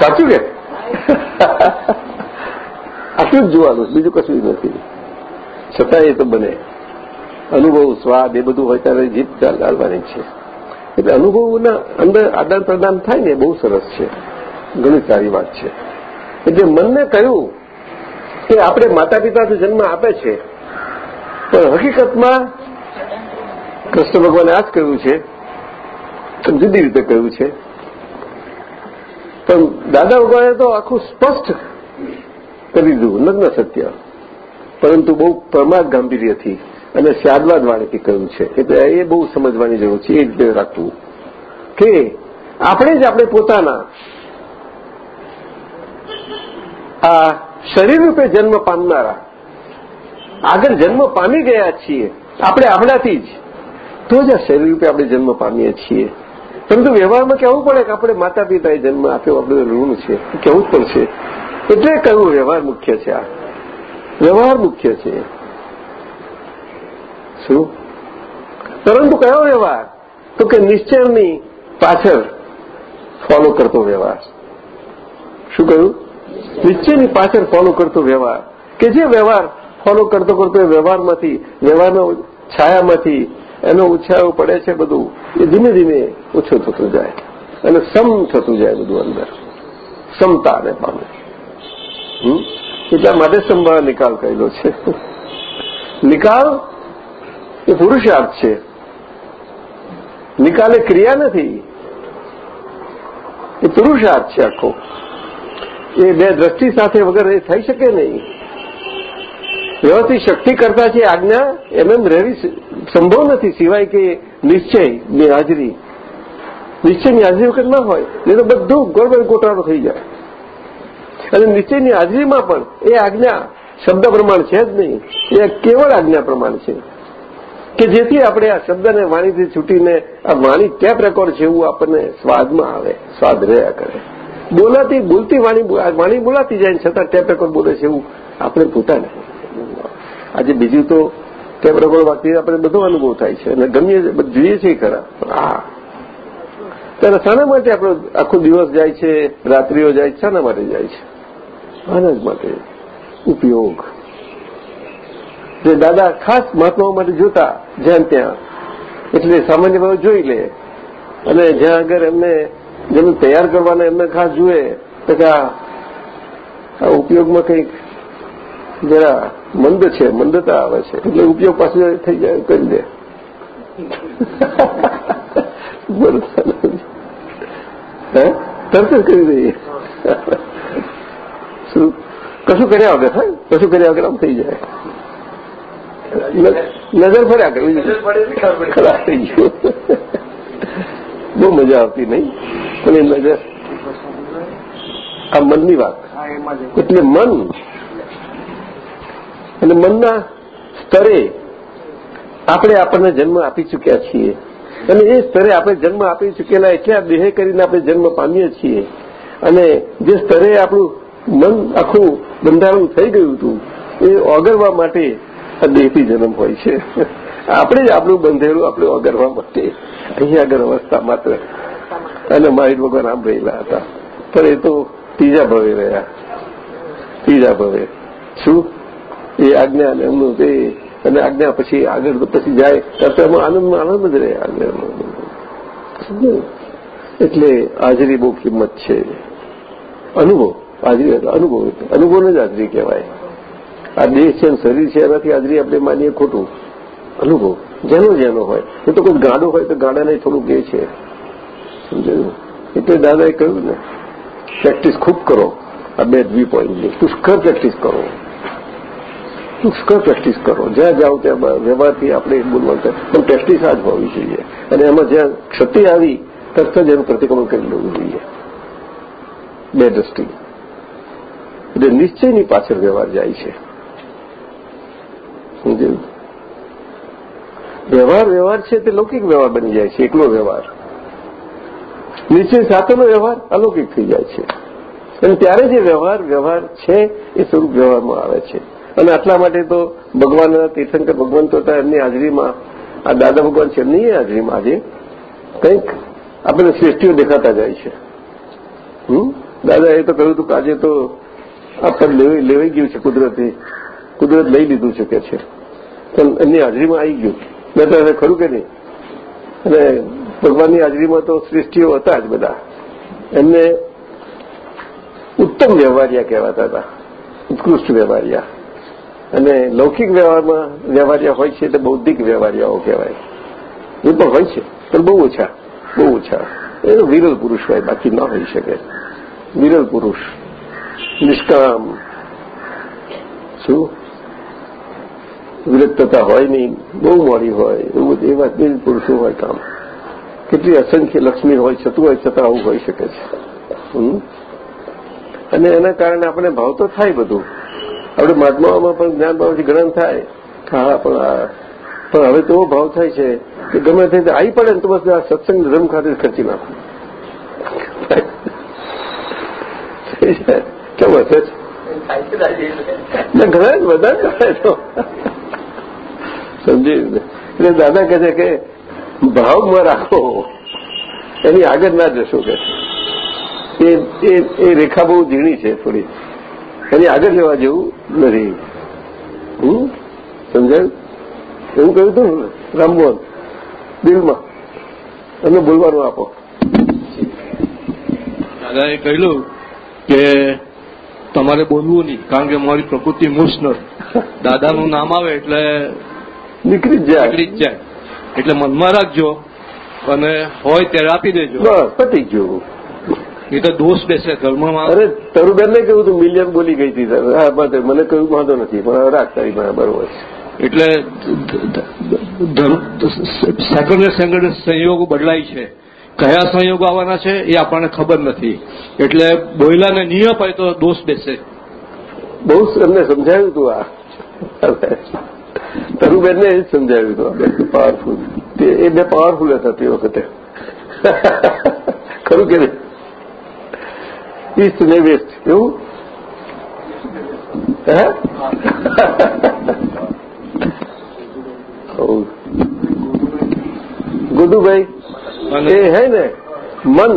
સાચું કે? આટલું જ જોવાનું, બીજું કશું નથી. છતાં એ તો બને. અનુભવ, સ્વાદ એ બધું હોય ત્યારે જીત ગાળવાની છે. એટલે અનુભવના અંદર આદાન પ્રદાન થાય ને બહુ સરસ છે. ઘણી સારી વાત છે. એટલે મનને કહ્યું કે આપણે માતા પિતાથી જન્મ આપે છે. પણ હકીકતમાં કૃષ્ણ ભગવાને આ જ કહ્યું છે જુદી રીતે કહ્યું છે. પણ દાદા ભગવાને તો આખું સ્પષ્ટ કરી દીધું, નગ્ન સત્ય. પરંતુ બહુ પ્રમાદ ગાંભીર્યથી અને સ્યાદવાદ વાણીથી કહ્યું છે. એટલે એ બહુ સમજવાની જરૂર છે, એ રીતે રાખવું. કે આપણે જ આપણે પોતાના આ શરીર રૂપે જન્મ પામનારા. આગળ જન્મ પામી ગયા છીએ. આપણે આપણાથી જ. તો જ આ શરીર રૂપે આપણે જન્મ પામીએ છીએ. પરંતુ વ્યવહારમાં કહેવું પડે કે આપણે માતા પિતાએ જન્મ આપ્યો આપણે ઋણ છે. કહેવું જ પડશે. એટલે કહ્યું વ્યવહાર મુખ્ય છે આ? વ્યવહાર મુખ્ય છે. શું? પરંતુ કયો વ્યવહાર? તો કે નિશ્ચયની પાછળ ફોલો કરતો વ્યવહાર. શું કહ્યું? નિશ્ચયની પાછળ ફોલો કરતો વ્યવહાર. કે જે વ્યવહાર ફોલો કરતો કરતો એ વ્યવહારમાંથી, વ્યવહારનો છાયામાંથી, એનો ઉછાળો પડે છે બધું, એ ધીમે ધીમે ઓછું થતું જાય. અને સમ થતું જાય બધું અંદર. સમતાને પામે. એટલા માટે સંભાળ નિકાલ કરેલો છે. નિકાલ એ પુરુષાર્થ છે. નિકાલ એ ક્રિયા નથી. એ પુરુષાર્થ છે આખો. એ બે દ્રષ્ટિ સાથે વગર એ થઈ શકે નહીં. વ્યવસ્થિત શક્તિ કરતા છે આજ્ઞા એમ એમ રહેવી સંભવ નથી સિવાય કે નિશ્ચયની હાજરી. નિશ્ચયની હાજરી વખત ના હોય નહીં તો બધું ગોળગોળ ગોટાળો થઈ જાય. અને નિશ્ચયની હાજરીમાં પણ એ આજ્ઞા શબ્દ પ્રમાણ છે જ નહીં, એ કેવળ આજ્ઞા પ્રમાણ છે. કે જેથી આપણે આ શબ્દને વાણીથી છૂટીને, આ વાણી ટેપ રેકોર્ડ એવું આપણને સ્વાદમાં આવે, સ્વાદ રહ્યા કરે. બોલાતી, બોલતી, વાણી વાણી બોલાતી જાય છતાં ટેપ રેકોર્ડ બોલે છે એવું આપણે પોતાને આજે બીજું તો ટેપ રેકોર્ડ વાંચી આપણે બધો અનુભવ થાય છે. અને ગમીએ જોઈએ છીએ ખરા. હા ત્યારે શાના માટે આપણો આખો દિવસ જાય છે, રાત્રિઓ જાય છે, શાના માટે જાય છે. આના જ માટે ઉપયોગ. જે દાદા ખાસ મહાત્માઓ માટે જોતા, જ્યાં ત્યાં. એટલે સામાન્ય ભાવે જોઈ લે. અને જ્યાં આગળ એમને જેને તૈયાર કરવાના એમને ખાસ જુએ તો કે આ ઉપયોગમાં કંઈક જરા મંદ છે મંદતા આવે છે. એટલે ઉપયોગ પાસે થઈ જાય કરી દે. તરત જ કરી દઈએ. શું? કશું કર્યા વગર હા? કશું કર્યા વગર આમ થઈ જાય. નજર ફર્યા કરવી ખરાબ થઈ ગયું. બહુ મજા આવતી નહીં. પણ એ નજર આ મનની વાત. એટલે મન અને મનના સ્તરે આપણે આપણને જન્મ આપી ચૂક્યા છીએ. અને એ સ્તરે આપણે જન્મ આપી ચૂકેલા એટલે આ દેહ કરીને આપણે જન્મ પામીએ છીએ. અને જે સ્તરે આપણું મન આખું બંધારણ થઈ ગયું હતું એ ઓગળવા માટે આ દેહથી જન્મ હોય છે. આપણે જ આપણું બંધેલું આપણે અગરવા માટે. અહીંયા આગળ માત્ર. અને મારી ભગવાન આમ રહેલા હતા. પણ એ તો ત્રીજા ભવે રહ્યા. ત્રીજા ભવે. શું? એ આજ્ઞા અને એમનું તે અને આજ્ઞા પછી આગળ તો પછી જાય. ત્યારે એમાં આનંદમાં આનંદ જ રહે આજ્ઞામાં એટલે હાજરી બહુ કિંમત છે. અનુભવ. હાજરી અનુભવ. અનુભવને જ હાજરી કહેવાય. આ દેહ છે શરીર છે એનાથી હાજરી આપણે માનીએ ખોટું. અનુભવ. જેનો જેનો હોય. એ તો કોઈ ગાડો હોય તો ગાડાને થોડું એ છે. સમજાયું? એટલે દાદાએ કહ્યું ને પ્રેક્ટિસ ખૂબ કરો. આ બે દ્વી પોઈન્ટની પુષ્કળ પ્રેક્ટિસ કરો. પુષ્કળ પ્રેક્ટિસ કરો. જ્યાં જાઓ ત્યાં વ્યવહારથી આપણે બોલવાનું પણ પ્રેક્ટિસ આ જ હોવી જોઈએ. અને એમાં જ્યાં ક્ષતિ આવી, તરત જ એનું પ્રતિક્રમણ કરી લેવું જોઈએ. બે દ્રષ્ટિ. એટલે નિશ્ચયની પાછળ વ્યવહાર જાય છે સમજાયું વ્યવહાર વ્યવહાર છે તે લૌકિક વ્યવહાર બની જાય છે, એકલો વ્યવહાર. નીચે સાથેનો વ્યવહાર અલૌકિક થઈ જાય છે. અને ત્યારે જે વ્યવહાર વ્યવહાર છે એ સ્વરૂપ વ્યવહારમાં આવે છે. અને આટલા માટે તો ભગવાનના તીર્થંકર ભગવંતો તો એમની હાજરીમાં, આ દાદા ભગવાન છે, એમની હાજરીમાં આજે કંઈક આપણને શ્રેષ્ઠીઓ દેખાતા જાય છે. દાદા એ તો કહ્યું હતું કે આજે તો આ લેવાઈ ગયું છે, કુદરતે, કુદરત લઈ લીધું છે કે છે. એમની હાજરીમાં આવી ગયું. મેં ખરું કે નહીં. અને ભગવાનની હાજરીમાં તો શ્રેષ્ઠીઓ હતા જ બધા. એમને ઉત્તમ વ્યવહારિયા કહેવાતા હતા. ઉત્કૃષ્ટ વ્યવહારિયા. અને લૌકિક વ્યવહારમાં વ્યવહારિયા હોય છે એટલે બૌદ્ધિક વ્યવહારિયાઓ કહેવાય. એ પણ હોય છે, પણ બહુ ઓછા બહુ ઓછા. એ વિરલ પુરુષ હોય, બાકી ન હોઈ શકે. વિરલ પુરુષ, નિષ્કામ. શું? વિરક્તતા હોય નહીં બહુ મોડી હોય એવું એવા વિરલ પુરુષો હોય કામ. કેટલી અસંખ્ય લક્ષ્મી હોય છતું હોય છતાં આવું હોઈ શકે છે. અને એના કારણે આપણે ભાવ તો થાય બધું. આપણે મહાત્માઓમાં પણ જ્ઞાન ભાવથી ગ્રહણ થાય. હા પણ પણ હવે તો ભાવ થાય છે કે ગમે તે આવી પડે ને તો બસ આ સત્સંગ ધર્મ ખાતે ખર્ચી નાખું. કેવું હશે? ના ઘણા જ બધા કરે તો. સમજી એટલે દાદા કહે છે કે ભાવમાં રાખો. એની આગળ ના જશો કે. એ એ રેખા બહુ ઝીણી છે થોડી. એની આગળ જવા જેવું નથી. હમ? સમજાયું? એવું કહ્યું હતું રામમોહન દિલમાં. એમને બોલવાનું આપો. દાદાએ કહ્યું કે તમારે બોલવું નહીં, કારણ કે મારી પ્રકૃતિ મૂર્છ દાદાનું નામ આવે એટલે નીકળી જ જાય. નીકળી જ જાય. એટલે મનમાં રાખજો અને હોય ત્યારે આપી દેજો. બસ પતી ગયું. એ તો દોષ બેસે ધર્મમાં અરે તરુબેનને કહ્યું તું મિલિયન બોલી ગઈ હતી. સર હા મને કહ્યું વાંધો નથી પણ રાખ તારી બરાબર હોય એટલે સેકન્ડ સેકન્ડ સંયોગો બદલાય છે. કયા સંયોગો આવવાના છે એ આપણને ખબર નથી. એટલે બોયલાને નિયમ હોય તો દોષ બેસે. બહુ એમને સમજાવ્યું હતું આ. તરુબેનને એ જ સમજાવ્યું હતું આ બે પાવરફુલ એ બે પાવરફુલ હતા તે વખતે ખરું કે નહીં ઈસ્ટ ને વેસ્ટ એવું હે गुड्डू भाई ये है ना मन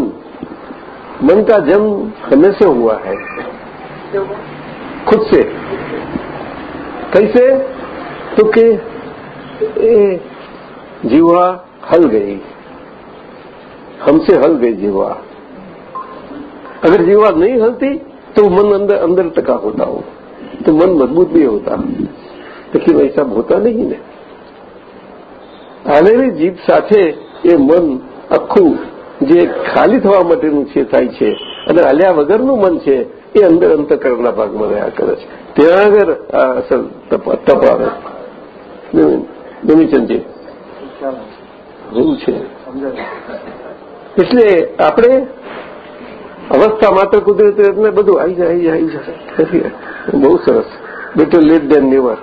मन का जन्म हमें से हुआ है खुद से कैसे तो कि ये जीवा हल गई हमसे हल गई जीवा अगर जीवा नहीं हलती तो मन अंदर अंदर टका होता हो तो मन मजबूत भी होता लेकिन ऐसा होता नहीं ने હાલેલી જીભ સાથે એ મન આખું જે ખાલી થવા માટેનું છે થાય છે અને હાલ્યા વગરનું મન છે એ અંદર અંતકરણના ભાગમાં રહ્યા કરે છે ત્યાં આગળ આ અસર તપ આવે નિમિચંદજી એવું છે. એટલે આપણે અવસ્થા માત્ર કુદરતી એટલે બધું આવી જાય આવી જાય આવી જાય. બહુ સરસ. બેટર લેટ દેન નેવર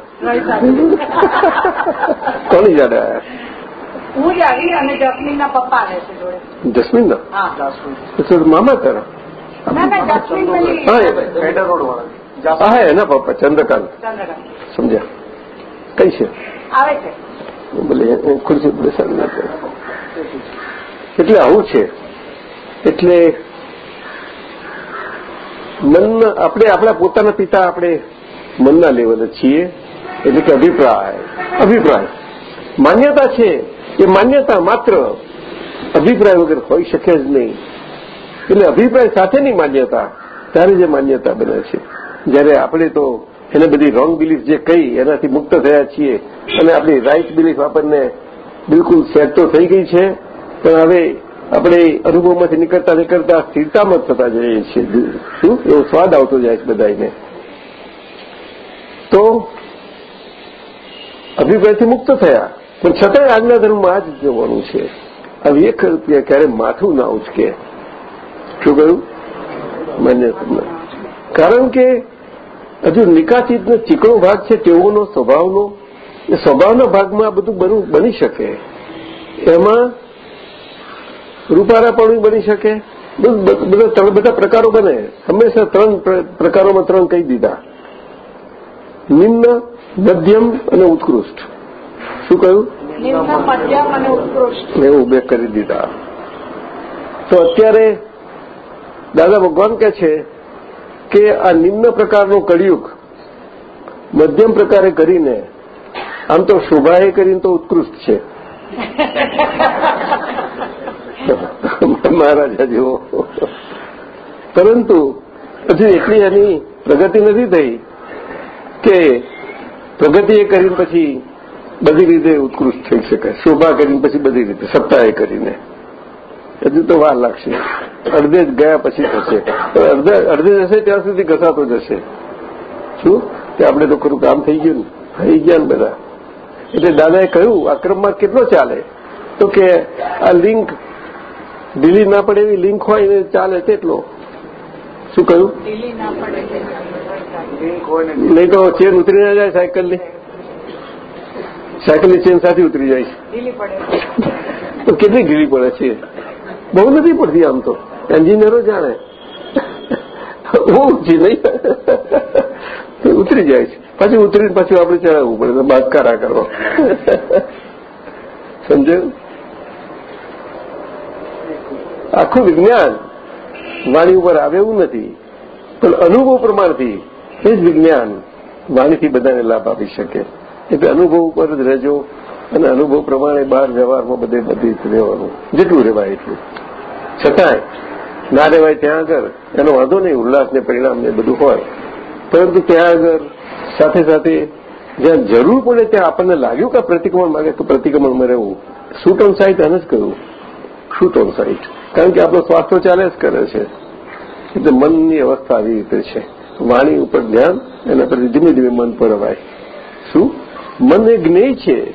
કોની જાડે આવ્યા હું જ અને જસ્મીનના પપ્પા આવે છે જોડે. જસ્મીનના? હા. મામા તારા? હા એના પપ્પા ચંદ્રકાંત. ચંદ્રકાંત. સમજ્યા? કઈ છે? આવે છે. ભલે ખુરશી એટલે આવું છે. એટલે મન આપણે આપણા પોતાના પિતા આપણે મનના લેવલે છીએ એટલે કે અભિપ્રાય. અભિપ્રાય. માન્યતા છે એ માન્યતા માત્ર અભિપ્રાય વગર હોઈ શકે જ નહીં. એટલે અભિપ્રાય સાથેની માન્યતા ત્યારે જે માન્યતા બને છે. જ્યારે આપણે તો એને બધી રોંગ બિલીફ જે કહી, એનાથી મુક્ત થયા છીએ. અને આપણી રાઇટ બિલીફ આપણને બિલકુલ સેટ તો થઈ ગઈ છે, પણ હવે આપણે અનુભવમાંથી નીકળતા નીકળતા સ્થિરતામાં થતા જઈએ છીએ. શું? એવો સ્વાદ આવતો જાય છે બધાને તો અભિપ્રાયથી મુક્ત થયા. પણ છતાંય આજના ધર્મમાં આ જ જોવાનું છે. હવે એક રૂપિયા ક્યારે માથું ના ઉચકે. શું કહ્યું? માન્ય કારણ કે હજુ નિકાચિતનો ચીકણો ભાગ છે તેઓનો સ્વભાવનો એ સ્વભાવના ભાગમાં આ બધું બની શકે. એમાં રૂપારાપણું બની શકે. બધા ત્રણ- બધા પ્રકારો બને. હંમેશા ત્રણ પ્ર- પ્રકારોમાં ત્રણ કહી દીધા. નિમ્ન મધ્યમ અને ઉત્કૃષ્ટ. શું કહ્યું? એવું બે કરી દીધા. તો અત્યારે દાદા ભગવાન કે છે કે આ નિમ્ન પ્રકારનું કળિયુગ મધ્યમ પ્રકારે કરીને આમ તો શોભાએ કરીને તો ઉત્કૃષ્ટ છે. મહારાજા જેવો. પરંતુ હજી એટલી એની પ્રગતિ નથી થઈ કે પ્રગતિ એ કરીને પછી બધી રીતે ઉત્કૃષ્ટ થઈ શકે. શોભા કરીને પછી બધી રીતે સત્તાએ કરીને. હજુ તો વાર લાગશે. અડધે જ ગયા પછી થશે. અડધે અડધે જશે ત્યાં સુધી ઘસાતો જશે. શું? કે આપણે તો ખરું કામ થઈ ગયું ને? થઈ ગયા ને બધા. એટલે દાદાએ કહ્યું આ ક્રમમાં કેટલો ચાલે? તો કે આ લિંક ઢીલી ના પડે એવી લિંક હોય એને ચાલે તેટલો. શું કહ્યું? નહીં તો ચેન ઉતરી ના જાય સાયકલની. સાયકલની ચેન સાથે ઉતરી જાય. તો કેટલી ઢીલી પડે છે? બહુ નથી પડતી આમ તો. એન્જિનિયરો જાણે. બહુ ઊંચી નહીં ઉતરી જાય છે. પછી ઉતરીને પછી આપણે ચડાવવું પડે, તો બાદકારા કરવા આખું વિજ્ઞાન વાણી ઉપર આવે એવું નથી. પણ અનુભવ પ્રમાણથી એ જ વિજ્ઞાન વાણીથી બધાને લાભ આપી શકે. એટલે અનુભવ ઉપર જ રહેજો અને અનુભવ પ્રમાણે બહાર વ્યવહારમાં બધે બધી રહેવાનું. જેટલું રહેવાય એટલું. છતાંય, ના રહેવાય ત્યાં આગળ. એનો વાંધો નહીં ઉલ્લાસ ને પરિણામ ને બધું હોય. પરંતુ ત્યાં આગળ, સાથે સાથે, જ્યાં જરૂર પડે ત્યાં આપણને લાગ્યું કે પ્રતિક્રમણ માંગે, તો પ્રતિક્રમણમાં રહેવું. શૂટ ઓન સાઇટ એને જ કહ્યું. શૂટ ઓન સાઇટ કારણ કે આપણો સ્વાસ્થ્ય ચાલે જ કરે છે. એટલે મનની અવસ્થા આવી રીતે છે. વાણી ઉપર ધ્યાન, એના પરથી ધીમે ધીમે મન પર શું? મન એ જ્ઞેય છે.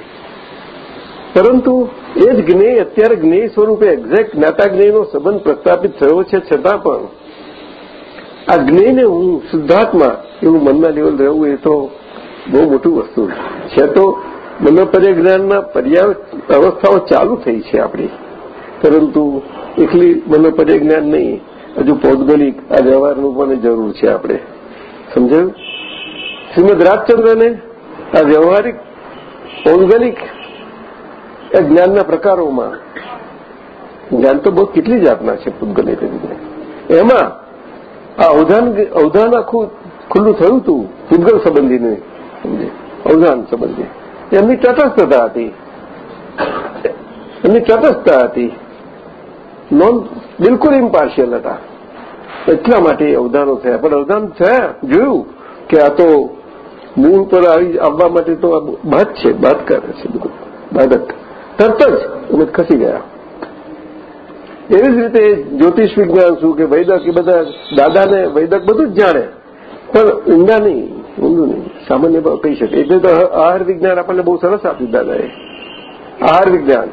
પરંતુ એ જ જ્ઞેય, અત્યારે જ્ઞેય સ્વરૂપે એક્ઝેક્ટ જ્ઞાતા જ્ઞેયનો સંબંધ પ્રસ્થાપિત થયો છે છતાં પણ. આ જ્ઞેયને હું શુદ્ધાત્મા એવું મનના લેવલ રહેવું એ તો બહુ મોટું વસ્તુ છે. તો મનોપર્ય જ્ઞાનના પર્યાય અવસ્થાઓ ચાલુ થઈ છે આપણી. પરંતુ એકલી મનોપર્ય જ્ઞાન નહીં, હજુ પૌદ્ગલિક આ વ્યવહારનું પણ જરૂર છે આપણે. સમજાયું? શ્રીમદ રાજચંદ્રને આ વ્યવહારિક પૌદ્ગલિક એ જ્ઞાનના પ્રકારોમાં. જ્ઞાન તો બહુ કેટલી જાતના છે પૂતગલિક એમાં આ અવધાન અવધાન આખું ખુલ્લું થયું હતું પૂતગલ સંબંધીને. સમજે? અવધાન સંબંધી. એમની તટસ્થતા હતી. એમની તટસ્થતા હતી. નોન બિલકુલ ઇમ્પાર્શિયલ હતા. એટલા માટે અવધાનો થયા. પણ અવધાન થયા, જોયું કે આ તો મૂળ પર આવી આવવા માટે તો બાદ છે બાદ કરે છે બધું બાદક. તરત જ અમે ખસી ગયા. એવી જ રીતે જ્યોતિષ વિજ્ઞાન શું કે વૈદક એ બધા દાદાને વૈદક બધું જ જાણે. પણ ઊંડા નહીં ઊંડું નહીં સામાન્ય કહી શકે. એટલે તો આહાર વિજ્ઞાન આપણને બહુ સરસ આપ્યું દાદાએ આહાર વિજ્ઞાન.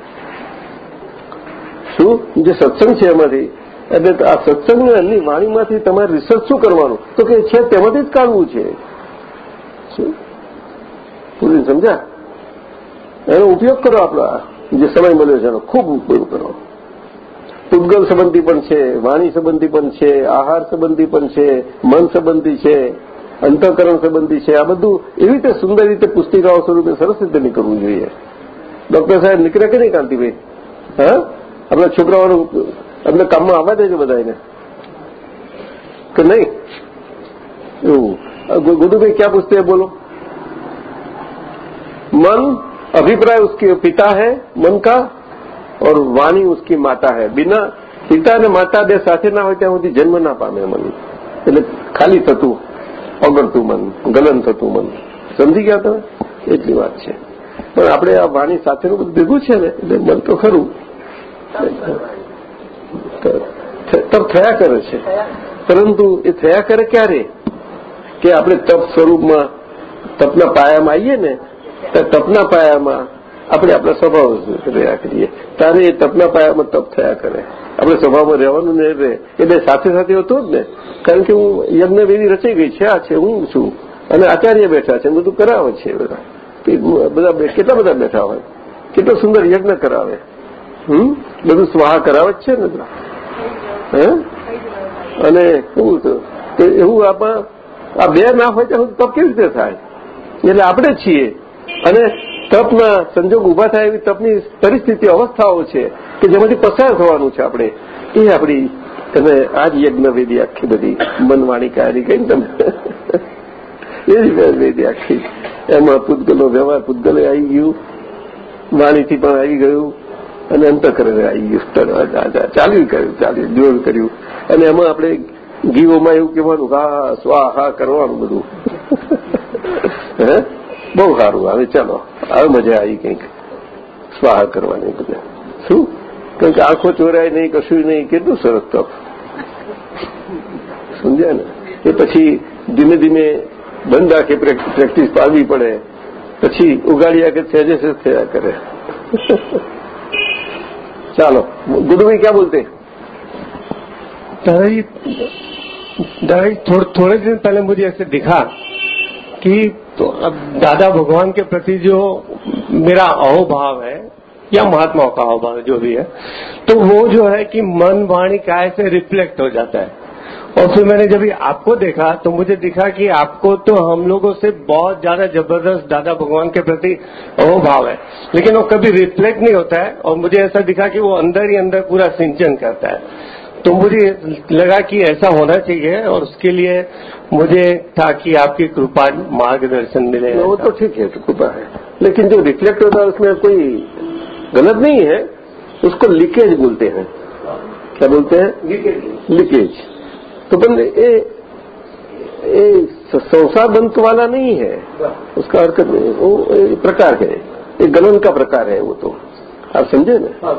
શું? જે સત્સંગ છે એમાંથી. એટલે આ સત્સંગની અન્ય વાણીમાંથી તમારે રિસર્ચ શું કરવાનું? તો કે છે તેમાંથી જ કાઢવું છે. શું? પૂરી સમજ્યા? એનો ઉપયોગ કરો આપણા. જે સમય મળ્યો છે એનો ખૂબ ઉપયોગ કરો. પૂતગલ સંબંધી પણ છે, વાણી સંબંધી પણ છે, આહાર સંબંધી પણ છે, મન સંબંધી છે, અંતઃકરણ સંબંધી છે, આ બધું એવી રીતે સુંદર રીતે પુસ્તિકાઓ સ્વરૂપે સરસ રીતે નીકળવું જોઈએ. ડોક્ટર સાહેબ નીકળે કે નહીં કાંતિભાઈ? હા? આપણા છોકરાઓનું એમને કામમાં આવવા દેજો બધા એને કે નહીં? એવું. ગુદુભાઈ, ક્યાં પૂછતે બોલો? मन अभिप्राय उसके पिता है मन का और वाणी उसकी माता है बिना પિતા અને માતા બે સાથે ના હોય ત્યાં સુધી જન્મ ના પામે મન એટલે ખાલી થતું ઓગળતું મન ગલન થતું મન સમજી ગયા તમે એટલી વાત છે પણ આપણે આ વાણી સાથેનું બધું ભેગું છે ને એટલે મન તો ખરું તપ થયા કરે છે પરંતુ એ થયા કરે ક્યારે કે આપણે તપ સ્વરૂપમાં તપના પાયામાં આવીએ ને તપના પાયામાં આપણે આપણા સ્વભાવ રહ્યા કરીએ. તારે એ તપના પાયામાં તપ થયા કરે. આપણે સ્વભાવમાં રહેવાનું ને રહે. એટલે સાથે સાથે હતું જ ને. કારણ કે હું યજ્ઞ વેદી રચી ગઈ છે. આ છે, હું છું. અને આચાર્ય બેઠા છે. બધું કરાવે છે બધા. બધા કેટલા બધા બેઠા હોય? કેટલો સુંદર યજ્ઞ કરાવે. હમ? બધું સ્વાહા કરાવે જ છે ને હે? અને તો એવું આમાં આ બે ના હોય તો તપ કેવી રીતે થાય? એટલે આપણે છીએ. અને તપના સંજોગ ઊભા થાય એવી તપની પરિસ્થિતિ અવસ્થાઓ છે કે જેમાંથી પસાર થવાનું છે આપણે. એ આપણી તમે આ જ યજ્ઞવેદી આખી બધી મનવાણી કાઢી ગઈ તમે. એ જ વેદી આખી. એમાં પૂતગલનો વ્યવહાર પૂતગલે આવી ગયું. વાણીથી પણ આવી ગયું. અને અંતકરણે આવી ગયું. ચાલ્યું કર્યું, ચાલ્યું જોયું કર્યું. અને એમાં આપણે ગીવોમાં એવું કહેવાનું, હા સ્વા હા કરવાનું બધું. હે? બહુ સારું હવે ચાલો હવે મજા આવી કંઈક સ્વાહા કરવાની બધા શું કારણ કે આંખો ચોરાય નહીં કશું નહીં કેટલું સરસ તપ સમજ્યા ને એ પછી ધીમે ધીમે બંધ રાખે પ્રેક્ટિસ પાડવી પડે પછી ઉગાડ્યા કે સહેજે સહેજ થયા કરે ચાલો ગુડુભાઈ ક્યાં બોલતે दादाजी दादाजी थोड़े थोड़े दिन पहले मुझे ऐसे दिखा कि तो अब दादा भगवान के प्रति जो मेरा अहोभाव है, या महात्माओं का अहोभाव जो भी है तो वो जो है कि मन वाणी काय से रिफ्लेक्ट हो जाता है। और फिर मैंने जब आपको देखा तो मुझे दिखा कि आपको तो हम लोगों से बहुत ज़्यादा ज़बरदस्त दादा भगवान के प्रति अहोभाव है। लेकिन वो कभी रिफ्लेक्ट नहीं होता है, और मुझे ऐसा दिखा कि वो अंदर ही अंदर पूरा सिंचन करता है। तो मुझे लगा कि ऐसा होना चाहिए और उसके लिए मुझे था कि आपकी कृपा मार्गदर्शन मिले वो तो ठीक है कृपा है। लेकिन जो रिफ्लेक्ट होता है उसमें कोई गलत नहीं है उसको लीकेज बोलते हैं। क्या बोलते हैं? लीकेज तो बंद ये ये संसार बंत वाला नहीं है। उसका अर्थ नहीं वो एक प्रकार है। एक गलन का प्रकार है वो तो। आप समझे ना?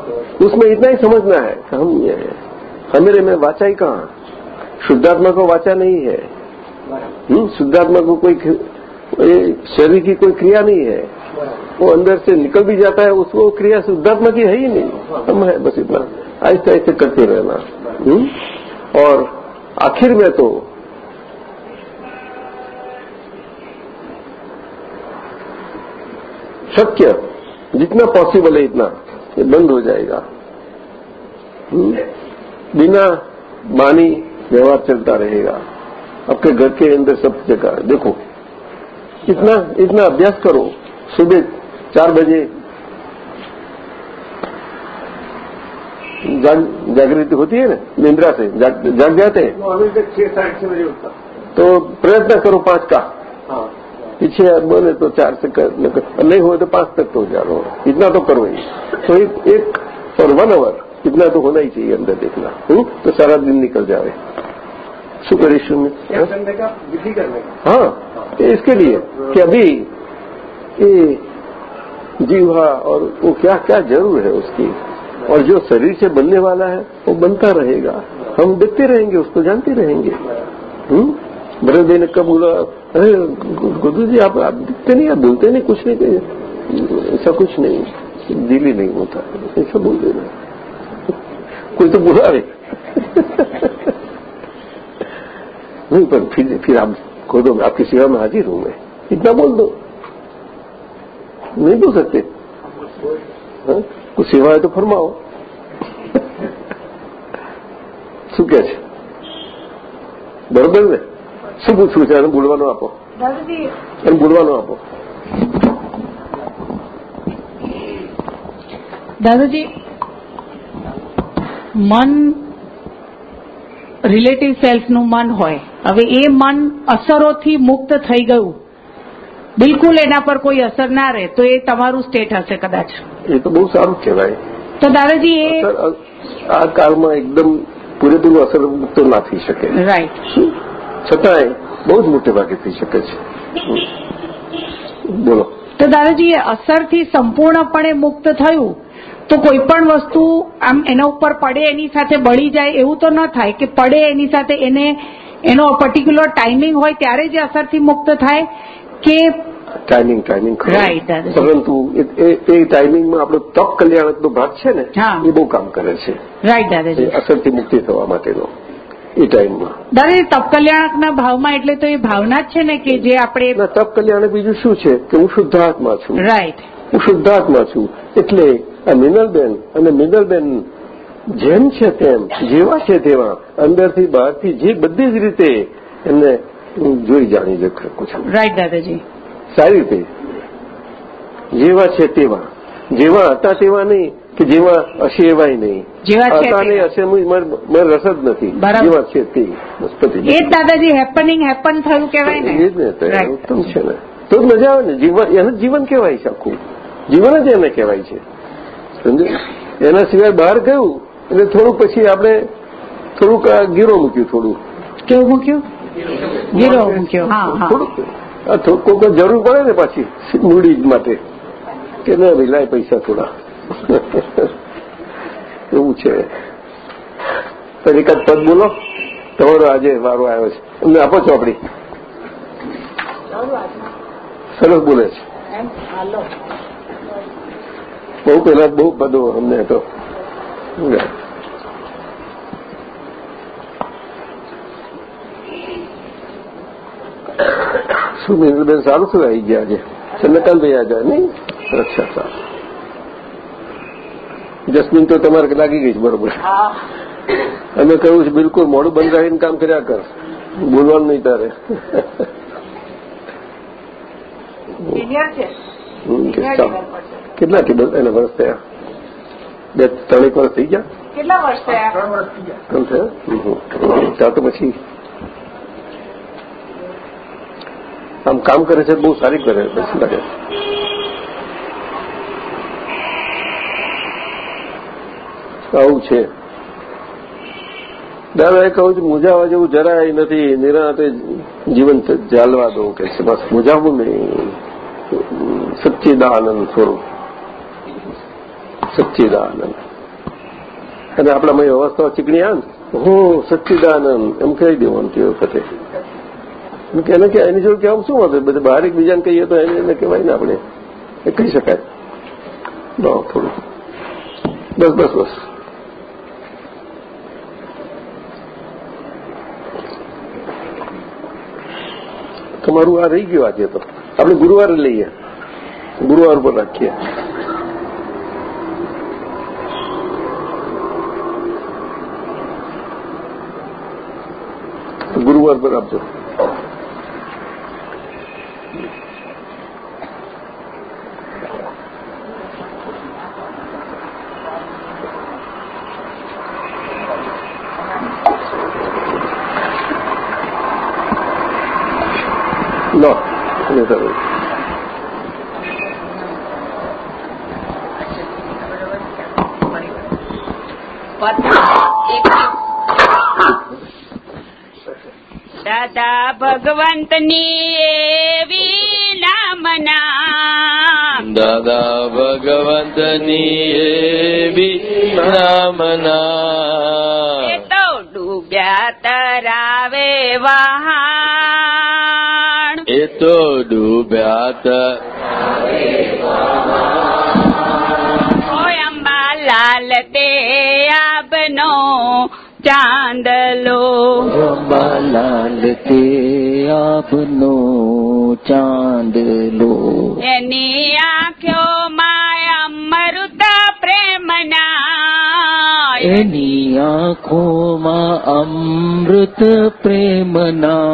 उसमें इतना ही समझना है हम ये है। हमेरे में वाचा ही कहाँ? शुद्धात्मा को वाचा नहीं है। हम्म, शुद्धात्मा को कोई शरीर की कोई क्रिया नहीं है। वो अंदर से निकल भी जाता है उसको क्रिया शुद्धात्मा की है ही नहीं। हम है बस इतना। आहिस्ते आहिस्ते करते रहना। हम्म? और आखिर में तो शक्य जितना पॉसिबल है इतना ये बंद हो जाएगा। हम्म? बिना मानी व्यवहार चलता रहेगा आपके घर के अंदर सब जगह देखो इतना इतना अभ्यास करो सुबह चार बजे जाग, जागृति होती है ना निंद्रा से जाग, जाग जाते हैं अभी तक छह साढ़े छह बजे उठता तो प्रयत्न करो पांच का पीछे बोले तो चार से कर, नहीं हुए तो पांच तक तो जा रहा इतना तो करो ही तो एक, एक फॉर वन आवर इतना तो होना ही चाहिए अंदर देखना। हुँ? तो सारा दिन निकल जाए सुपर इश्यू में। हाँ? हाँ। तो इसके लिए कि अभी ये जीवा और वो क्या क्या ज़रूर है उसकी। और जो शरीर से बनने वाला है वो बनता रहेगा। हम देखते रहेंगे उसको जानते रहेंगे। ब्रहदेव ने कब बोला अरे गुरु जी आप, आप दिखते नहीं आप बोलते नहीं कुछ नहीं ऐसा कुछ नहीं। दिल ही नहीं होता। ऐसा बोल देना। कोई तो बुला रहे नहीं पर फिर फिर आप खोदो मैं आपकी सेवा में हाजिर हूं मैं इतना बोल दो नहीं बोल सकते हाँ? कुछ सेवा है तो फरमाओ શું કે છે બરોબર ને શું પૂછવું છે એને બોલવાનું આપો દાદાજી એને બોલવાનું આપો દાદાજી મન રિલેટિવ સેલ્ફનું મન હોય. હવે એ મન અસરોથી મુક્ત થઈ ગયું. બિલકુલ એના પર કોઈ અસર ના રહે તો એ તમારું સ્ટેટ હશે કદાચ. એ તો બહુ સારું કહેવાય. તો દાદાજી એ આ કાળમાં એકદમ પૂરેપૂરું અસર મુક્ત ના થઈ શકે. રાઈટ છતાંય બહુ જ મોટે ભાગે થઈ શકે છે. બોલો. તો દાદાજી એ અસરથી સંપૂર્ણપણે મુક્ત થયું. તો કોઈ પણ વસ્તુ આમ એના ઉપર પડે એની સાથે બળી જાય એવું તો ન થાય કે પડે એની સાથે એને એનો પર્ટિક્યુલર ટાઈમિંગ હોય ત્યારે જ અસરથી મુક્ત થાય કે ટાઈમિંગ ટાઈમિંગ. પરંતુ એ- ટાઈમિંગમાં આપણો તક કલ્યાણકનો ભાગ છે ને. એ બહુ કામ કરે છે. રાઈટ દાદાજી અસરથી મુક્તિ થવા માટેનો એ ટાઈમમાં દાદા તપ કલ્યાણકના ભાવમાં એટલે તો એ ભાવના જ છે ને કે જે આપણે તપ કલ્યાણક બીજું શું છે? કે હું શુદ્ધાત્મા છું. રાઈટ હું શુદ્ધાત્મા છું. એટલે આ મિનલબેન અને મિનલબેન જેમ છે તેમ જેવા છે તેવા અંદરથી બહારથી જે બધી જ રીતે એમને જોઈ જાણી શકું છું. રાઈટ દાદાજી. સારી રીતે. જેવા છે તેવા. જેવા હતા તેવા નહીં કે જેવા હશે એવાય નહીં. હતા નહીં હશે મારે રસ જ નથી. જેવા છે તે. બસ એ દાદાજી હેપનિંગ હેપન થયું કહેવાય ને. એ જ ને ઉત્તમ છે ને. તો જ મજા આવે ને. જીવન એને જીવન કહેવાય છે આખું. જીવન જ એને કહેવાય છે. સમજે? એના સિવાય બહાર ગયું એટલે થોડુંક પછી આપણે થોડુંક ગીરો મૂક્યું થોડું કેવું મૂક્યું? ગીરો મૂક્યો. થોડુંક. કોઈક જરૂર પડે ને પાછી મૂડી માટે. કે ના ભાઈ લાય પૈસા થોડા. એવું છે. તો એકાદ પદ બોલો. તમારો આજે વારો આવ્યો છે. એમને આપો ચોપડી સરસ બોલે છે. બહુ પેલા બહુ પદો અમને તો શું મિન્દ્રબેન સારું થયું આવી ગયા આજે ચંદ્રકાંતભાઈ આજે નહીં અચ્છા સારું જસ્મીન તો તમારે લાગી ગઈ છે બરોબર અમે કહ્યું છે બિલકુલ મોડું બંધ રાખીને કામ કર્યા કર બોલવાનું નહીં તારે સિનિયર છે કેટલા કિલો એના વર્ષ? થયા બે ત્રણેક વર્ષ થઈ ગયા? કેટલા વર્ષ થયા? ત્રણ વર્ષ થઈ ગયા. થયા. ત્યાં તો પછી આમ કામ કરે છે બહુ સારી કરે પછી લાગે આવું છે. દાદાએ કહું છું મુજાવા જેવું જરાય નથી. નિરાતે જીવન જાળવા દો કે છે. બસ મુજાવવું નહીં. સચ્ચિદાનંદ સ્વરૂપ. સચ્ચિદાનંદ. અને આપણામાં એ ચીકણી આવે હું સચ્ચિદાનંદ, એમ કહી દેવાનું તે વખતે. એને કે એની જોડે કહેવાનું શું હતું બધે બહાર એકબીજાને કહીએ તો એને કહેવાય ને આપણે. એ કહી શકાય. લો, થોડું. બસ બસ બસ. તમારું આ રહી ગયું આજે તો. આપણે ગુરુવારે લઈએ. ગુરુવાર ઉપર રાખીએ. ગુરુવાર પર આપજો. લો અને સારું દાદા ભગવંતની એવી નામના. દાદા ભગવંતની એવી નામના. એ તો ડૂબ્યા તરાવે વહાણ. એ તો ડૂબ્યા તરાવે ચાંદલો. એની આંખો માય અમૃત પ્રેમના. એની આંખોમાં અમૃત પ્રેમના.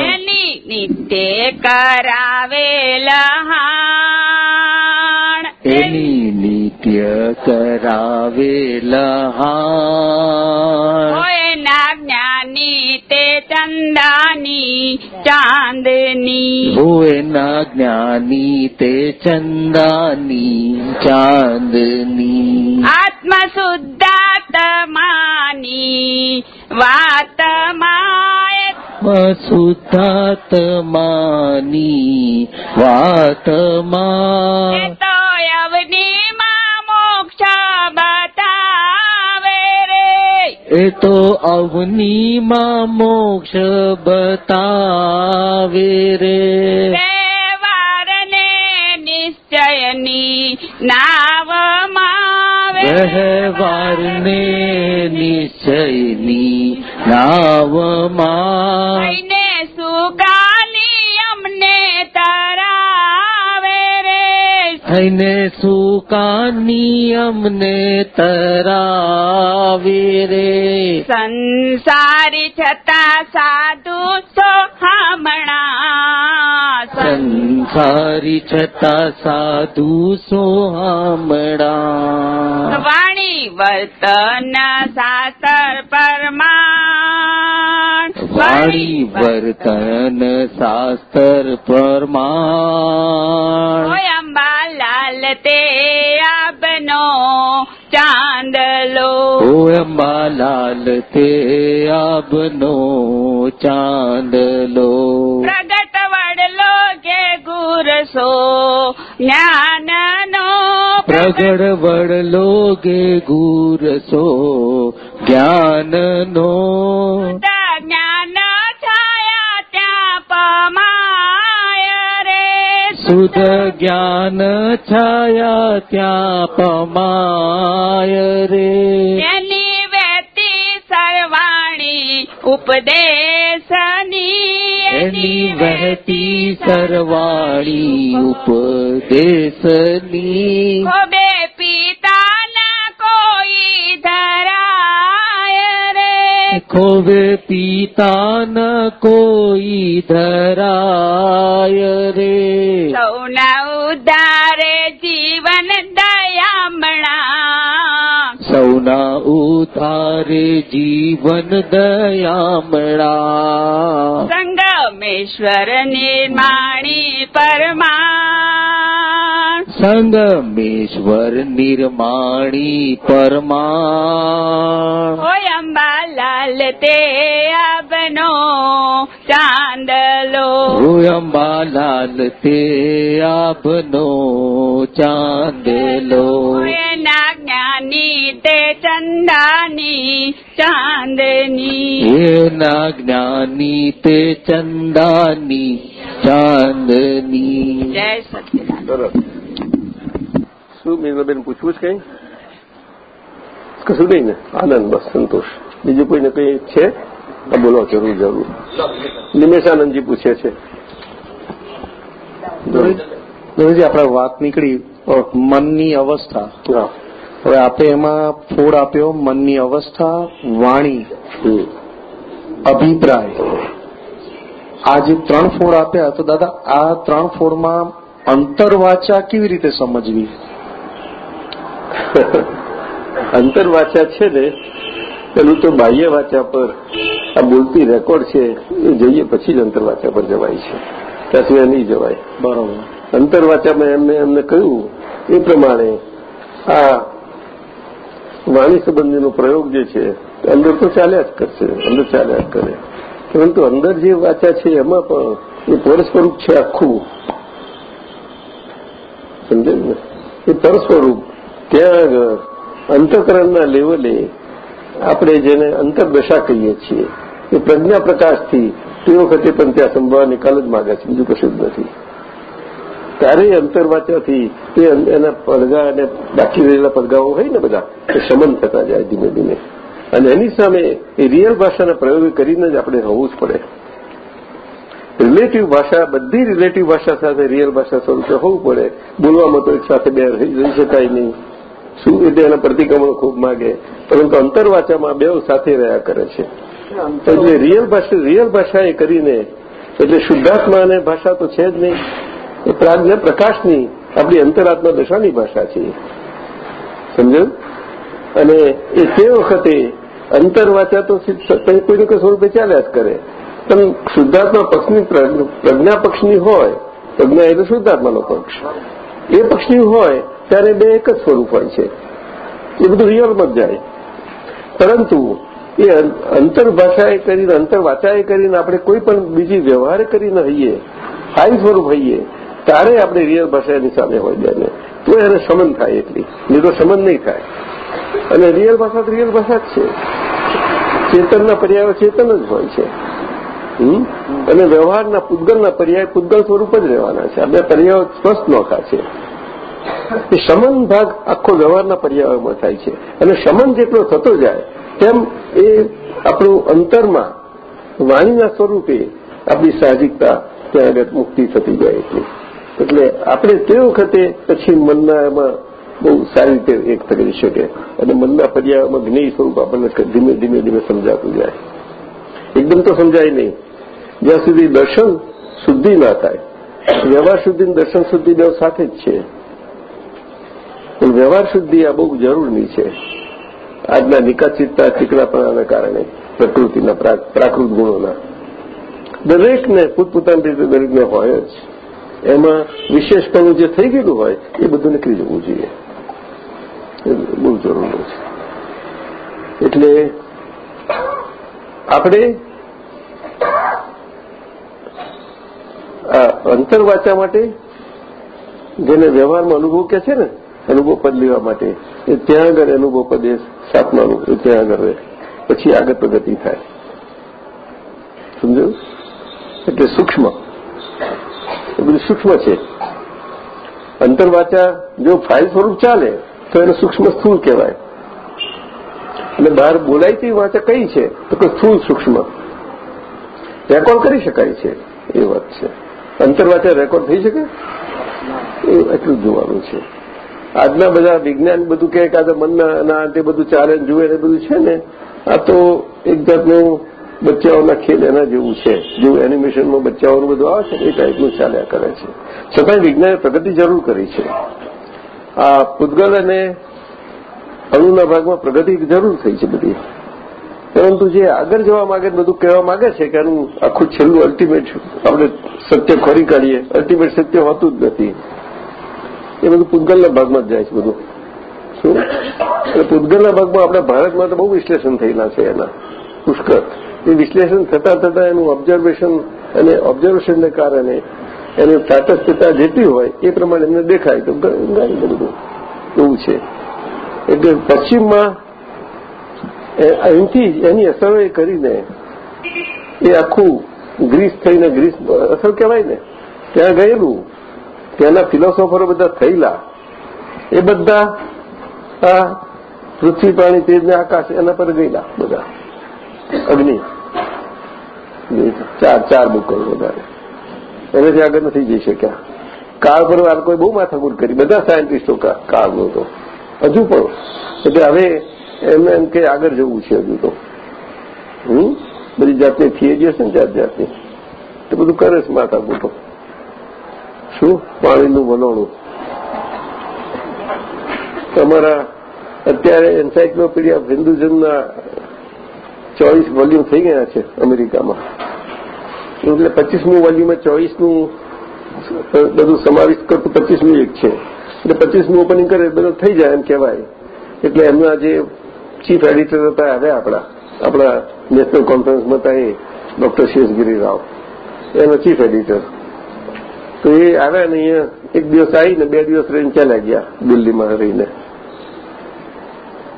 એની નિત્ય કરાવેલ હાણ. એની નિત્ય કરાવેલા હાણ. ચંદાની ચાંદની. ભુવના જ્ઞાની તે ચંદાની ચાંદની. આત્મ શુદ્ધાત્માની વાત માય. શુદ્ધાત્માની એ વાતમાં તો અવનીમાં મોક્ષ બતા એ તો અવનીમાં મોક્ષ બતાવે રે. વારને નિશ્ચયની નાવમાં વ્યવહારને નિશ્ચયની નાવમાં. થઈને સુકાની નિયમને તરાવે રે. સંસારી છતાં સાધુ સો હમણાં સંસારી છતાં સાધુ સોહામણા વાણી વર્તન સાતર પરમાણ. વાણી વર્તન શાસ્ત્ર પરમાણ. ઓય અંબાલાલ તે આપનો ચાંદલો ઓ અંબાલાલ તે આપનો ચાંદલો પ્રગટ વડલો કે ગુરસો જ્ઞાનનો પ્રગટ વડલો કે ગુરસો જ્ઞાનનો શુદ્ધ જ્ઞાન છાયા ત્યાં પમાય રે. એની વેતી સર્વાણી ઉપદેશની એની વહેતી સરવાળી ઉપદેશની ખોવે પીતા ન કોઈ ધરાય રે. સૌના ઉદ્ધારે જીવન દયામણા. સૌના ઉધારે જીવન દયામણા. સંગમેશ્વર નિર્માણી પરમા સંગમેશ્વર નિર્માણી પરમા હોય અંબાલાલ તે આપનો ચાંદલો અંબાલાલ તે આપનો ચાંદલો એના જ્ઞાની તે ચંદાની ચાંદની એના જ્ઞાની તે ચંદાની ચાંદની જય સચિદાન શું મેઘલાબેન પૂછવું છે કઈ? કશું નહીં ને. આનંદ બસ સંતોષ. બીજું કોઈને કઈ છે? તો બોલો જરૂર જરૂર. નિમેશાનંદજી પૂછે છે. દરેજી આપણે વાત નીકળી મનની અવસ્થા. હવે આપણે એમાં ફોડ આપ્યો મનની અવસ્થા વાણી અભિપ્રાય. આ જે ત્રણ ફોડ આપ્યા તો દાદા આ ત્રણ ફોડમાં અંતરવાચા કેવી રીતે સમજવી? અંતર વાચા છે ને પેલું તો બાહ્ય વાચા પર આ બોલતી રેકોર્ડ છે એ જઈએ પછી જ અંતર વાચા પર જવાય છે. ત્યાં સુધી નહીં જવાય. બરોબર. અંતર વાચામાં એમને એમને કહ્યું એ પ્રમાણે આ વાણી સંબંધીનો પ્રયોગ જે છે અંદર તો ચાલ્યા જ કરશે અંદર ચાલ્યા જ કરે. પરંતુ અંદર જે વાચા છે એમાં પણ એ પરસ્વરૂપ છે આખું. સમજે ને? એ પર સ્વરૂપ ત્યાં આગળ અંતકરણના લેવલે આપણે જેને અંતરદશા કહીએ છીએ, એ પ્રજ્ઞા પ્રકાશથી તે વખતે પણ ત્યાં સંભાવ નિકાલ જ માગે છે, બીજું કશું જ નથી. ત્યારે અંતરવાચાથી તે એના પડઘા અને બાકી રહેલા પડઘાઓ હોય ને બધા, એ શમન થતા જાય ધીમે ધીમે. અને એની સામે એ રિયલ ભાષાના પ્રયોગ કરીને જ આપણે હોવું જ પડે. રિલેટિવ ભાષા, બધી રિલેટિવ ભાષા સાથે રિયલ ભાષા સ્વરૂપે હોવું પડે. બોલવામાં તો એક સાથે બે રહી શકાય નહીં. શું રીતે એના પ્રતિક્રમણો ખૂબ માગે? પરંતુ અંતરવાચામાં બે સાથે રહ્યા કરે છે. એટલે રિયલ ભાષા રિયલ ભાષા એ કરીને એટલે શુદ્ધાત્મા અને ભાષા તો છે જ નહીં. એ પ્રાજ્ઞ પ્રકાશની આપણી અંતરાત્મા દશાની ભાષા છે. સમજણ અને એ તે વખતે અંતરવાચા તો કોઈ કોઈને કોઈ સ્વરૂપે ચાલ્યા જ કરે. પણ શુદ્ધાત્મા પક્ષની પ્રજ્ઞા પક્ષની હોય પ્રજ્ઞા એટલે શુદ્ધાત્માનો પક્ષ. એ પક્ષની હોય ત્યારે બે એક જ સ્વરૂપ હોય છે. એ બધું રિયલમાં જ જાય. પરંતુ એ અંતરભાષાએ કરીને, અંતરવાચાએ કરીને આપણે કોઈ પણ બીજી વ્યવહાર કરીને હઈએ, હાઈ સ્વરૂપ હઈએ, ત્યારે આપણે રિયલ ભાષા એની સામે હોય બેને. તો એને સમન થાય એટલી. નહીં તો સમન નહીં થાય. અને રિયલ ભાષા તો રિયલ ભાષા જ છે. ચેતનના પર્યાયો ચેતન જ હોય છે? અને વ્યવહારના, પૂતગલના પર્યાય પૂતગલ સ્વરૂપ જ રહેવાના છે. આ બે પર્યાયો સ્પષ્ટ નોખા છે. એ શમન ભાગ આખો વ્યવહારના પર્યાવરણમાં થાય છે. અને શમન જેટલો થતો જાય, તેમ એ આપણું અંતરમાં વાણીના સ્વરૂપે આપણી સાહજિકતા ત્યાં આગળ મુક્તિ થતી જાય છે. એટલે આપણે તે વખતે પછી મનના એમાં બહુ સારી રીતે એક કરી શકે અને મનના પર્યાવરણમાં જ્ઞેય સ્વરૂપ આપણને ધીમે ધીમે ધીમે સમજાતું જાય. એકદમ તો સમજાય નહીં. જ્યાં સુધી દર્શન શુદ્ધિ ના થાય. વ્યવહાર શુદ્ધિ દર્શન શુદ્ધિ બે સાથે જ છે. વ્યવહાર શુદ્ધિ આ બહુ જરૂરની છે. આજના નિકાસિતતા, ચીકણાપણાના કારણે, પ્રકૃતિના પ્રાકૃત ગુણોના. દરેકને પોતપોતાની રીતે દરેકને હોય જ. એમાં વિશેષપણું જે થઈ ગયેલું હોય, એ બધું નીકળી જવું જોઈએ. બહુ જરૂરી છે. એટલે આપણે આ અંતરવાચા માટે જેને વ્યવહારમાં અનુભવ કે છે ને અનુભવ પદ લેવા માટે. એ ત્યાં આગળ અનુભવ પદ એ સાતમાનું, એ ત્યાં આગળ રહે. પછી આગળ પ્રગતિ થાય. સમજો એટલે સૂક્ષ્મ. એ બધું સૂક્ષ્મ છે. અંતરવાચા જો ફાઇલ સ્વરૂપ ચાલે, તો એને સૂક્ષ્મ સ્થૂળ કહેવાય. અને બહાર બોલાય તેવી વાચા કઈ છે, તો કે સ્થૂળ સૂક્ષ્મ. રેકોર્ડ કરી શકાય છે. એ વાત છે. અંતરવાચા રેકોર્ડ થઈ શકે? એ એટલું જ જોવાનું છે. આજના બધા વિજ્ઞાન બધું કહે કે મનના તે બધું ચાલે જુએ ને બધું છે ને, આ તો એક જાતનું બચ્ચાઓના ખેલ એના જેવું છે. જેવું એનિમેશનમાં બચ્ચાઓનું બધું આવે છે એ ટાઈપનું ચાલ્યા કરે છે. છતાં વિજ્ઞાને પ્રગતિ જરૂર કરી છે. આ પૂતગલ અને અણુના ભાગમાં પ્રગતિ જરૂર થઈ છે બધી. પરંતુ જે આગળ જવા માગે બધું કહેવા માગે છે કે આનું આખું છેલ્લું અલ્ટિમેટ આપણે સત્ય ખોરી કાઢીએ. અલ્ટિમેટ સત્ય હોતું જ નથી. એ બધું પૂતગલના ભાગમાં જ જાય છે બધું. શું? એટલે પૂતગલના ભાગમાં આપણા ભારતમાં તો બહુ વિશ્લેષણ થયેલા છે એના. પુષ્કળ. એ વિશ્લેષણ થતાં થતાં એનું ઓબ્ઝર્વેશન અને ઓબ્ઝર્વેશનને કારણે એની તાટસ્થતા જેટલી હોય એ પ્રમાણે એમને દેખાય. તો ગાય બધું એવું છે. એટલે પશ્ચિમમાં અહીંથી એની અસરો એ કરીને એ આખું ગ્રીસ થઈને ગ્રીસ અસર કહેવાય ને. ત્યાં ગયેલું ત્યાંના ફિલોસોફરો બધા થયેલા. એ બધા આ પૃથ્વી, પાણી તેજને આકાશ એના પર ગયેલા બધા. અગ્નિ. ચાર ચાર બુકો વધારે. એનાથી આગળ નથી જઈ શક્યા. કાળ પર આ કોઈ બહુ માથાકૂટ કરી. બધા સાયન્ટિસ્ટો કાળનો તો હજુ પણ. એટલે હવે એમને એમ કે આગળ જવું છે હજુ તો. હમ? બધી જાતની થિયરી હશે ને જાત જાતની. તો બધું કરે છે માથાકૂટો. શું? પાણીનું વલોણું તમારા અત્યારે એન્સાઇક્લોપીડિયા ઓફ હિન્દુઝમના ચોવીસ વોલ્યુમ થઈ ગયા છે અમેરિકામાં. એટલે પચીસમું વોલ્યુમમાં ચોવીસનું બધું સમાવિષ્ટ કરતું પચીસમું એક છે. એટલે પચીસમું ઓપનિંગ કરે, બધું થઈ જાય એમ કહેવાય. એટલે એમના જે ચીફ એડિટર હતા હવે આપણા આપણા નેશનલ કોન્ફરન્સમાં હતા એ ડોક્ટર શેષગીરી રાવ. એનો ચીફ એડિટર તો એ આવ્યા ને અહીંયા એક દિવસ આવીને બે દિવસ રહીને ચાલ્યા ગયા દિલ્હીમાં રહીને.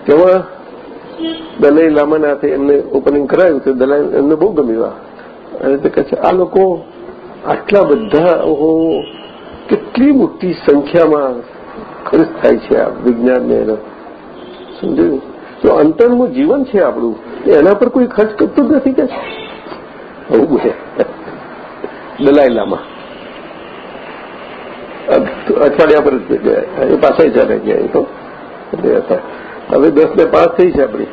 તેમાં દલાઈ લામાનાથે એમને ઓપનિંગ કરાયું તો દલાઈ એમને બહુ ગમ્યું અને તે કહે છે, આ લોકો આટલા બધા, ઓહો, કેટલી મોટી સંખ્યામાં ખર્ચ થાય છે આ વિજ્ઞાનને એના. સમજ્યું? તો અંતરનું જીવન છે આપણું. એના પર કોઈ ખર્ચ કરતું જ નથી કે બહુ બોલે દલાઈ લામા. અઠવાડિયા પર જ ગયા એ પાછા ચાલે ગયા એ તો હતા હવે દસ ને પાંચ થઈ છે આપણી.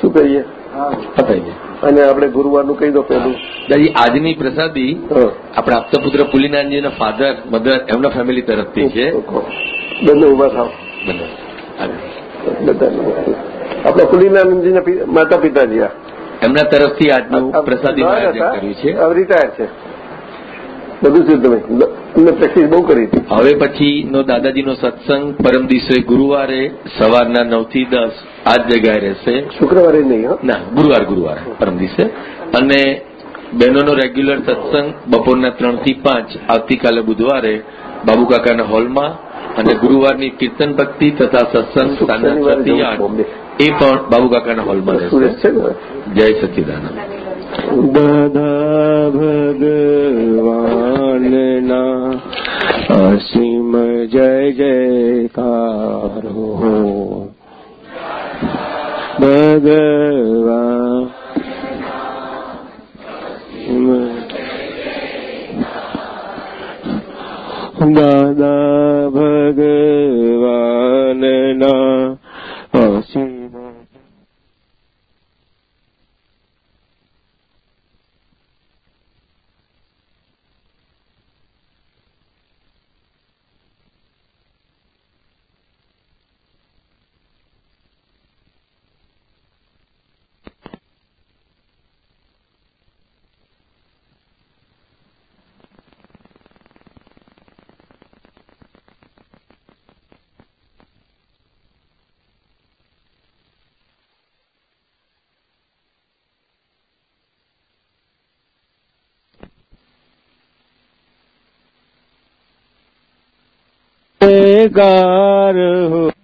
શું કહીએ? અને આપણે ગુરુવારનું કહી દો પેલું દાદી આજની પ્રસાદી આપણે આપતા પુત્ર પુલિનાનજીના ફાધર મધર એમના ફેમિલી તરફથી છે. બંને ઊભા થાવ બધા આપણા પુલિનાનંદજીના માતા પિતાજી આ. એમના તરફથી આજનું પ્રસાદી આયોજન કર્યું છે. રિટાયર છે. બધું છે તમે. એમને પ્રેક્ટિસ બહુ કરી હતી. હવે પછીનો દાદાજીનો સત્સંગ પરમ દિવસે ગુરુવારે સવારના નવથી દસ આ જગ્યાએ રહેશે. શુક્રવારે નહીં ના ગુરુવાર ગુરુવાર પરમ દિવસે. અને બહેનોનો રેગ્યુલર સત્સંગ બપોરના ત્રણથી પાંચ આવતીકાલે બુધવારે બાબુ કાકાના હોલમાં. અને ગુરુવારની કીર્તન ભક્તિ તથા સત્સંગ સાંજના છ થી આઠ. એ પણ બાબુ કાકાના હોલમાં રહેશે. જય સચિદાનંદ. દાદા ભગવાનના અસીમ જય જયકાર ભગવાન દાદા ભગવાનના અસીમ ગાર હો.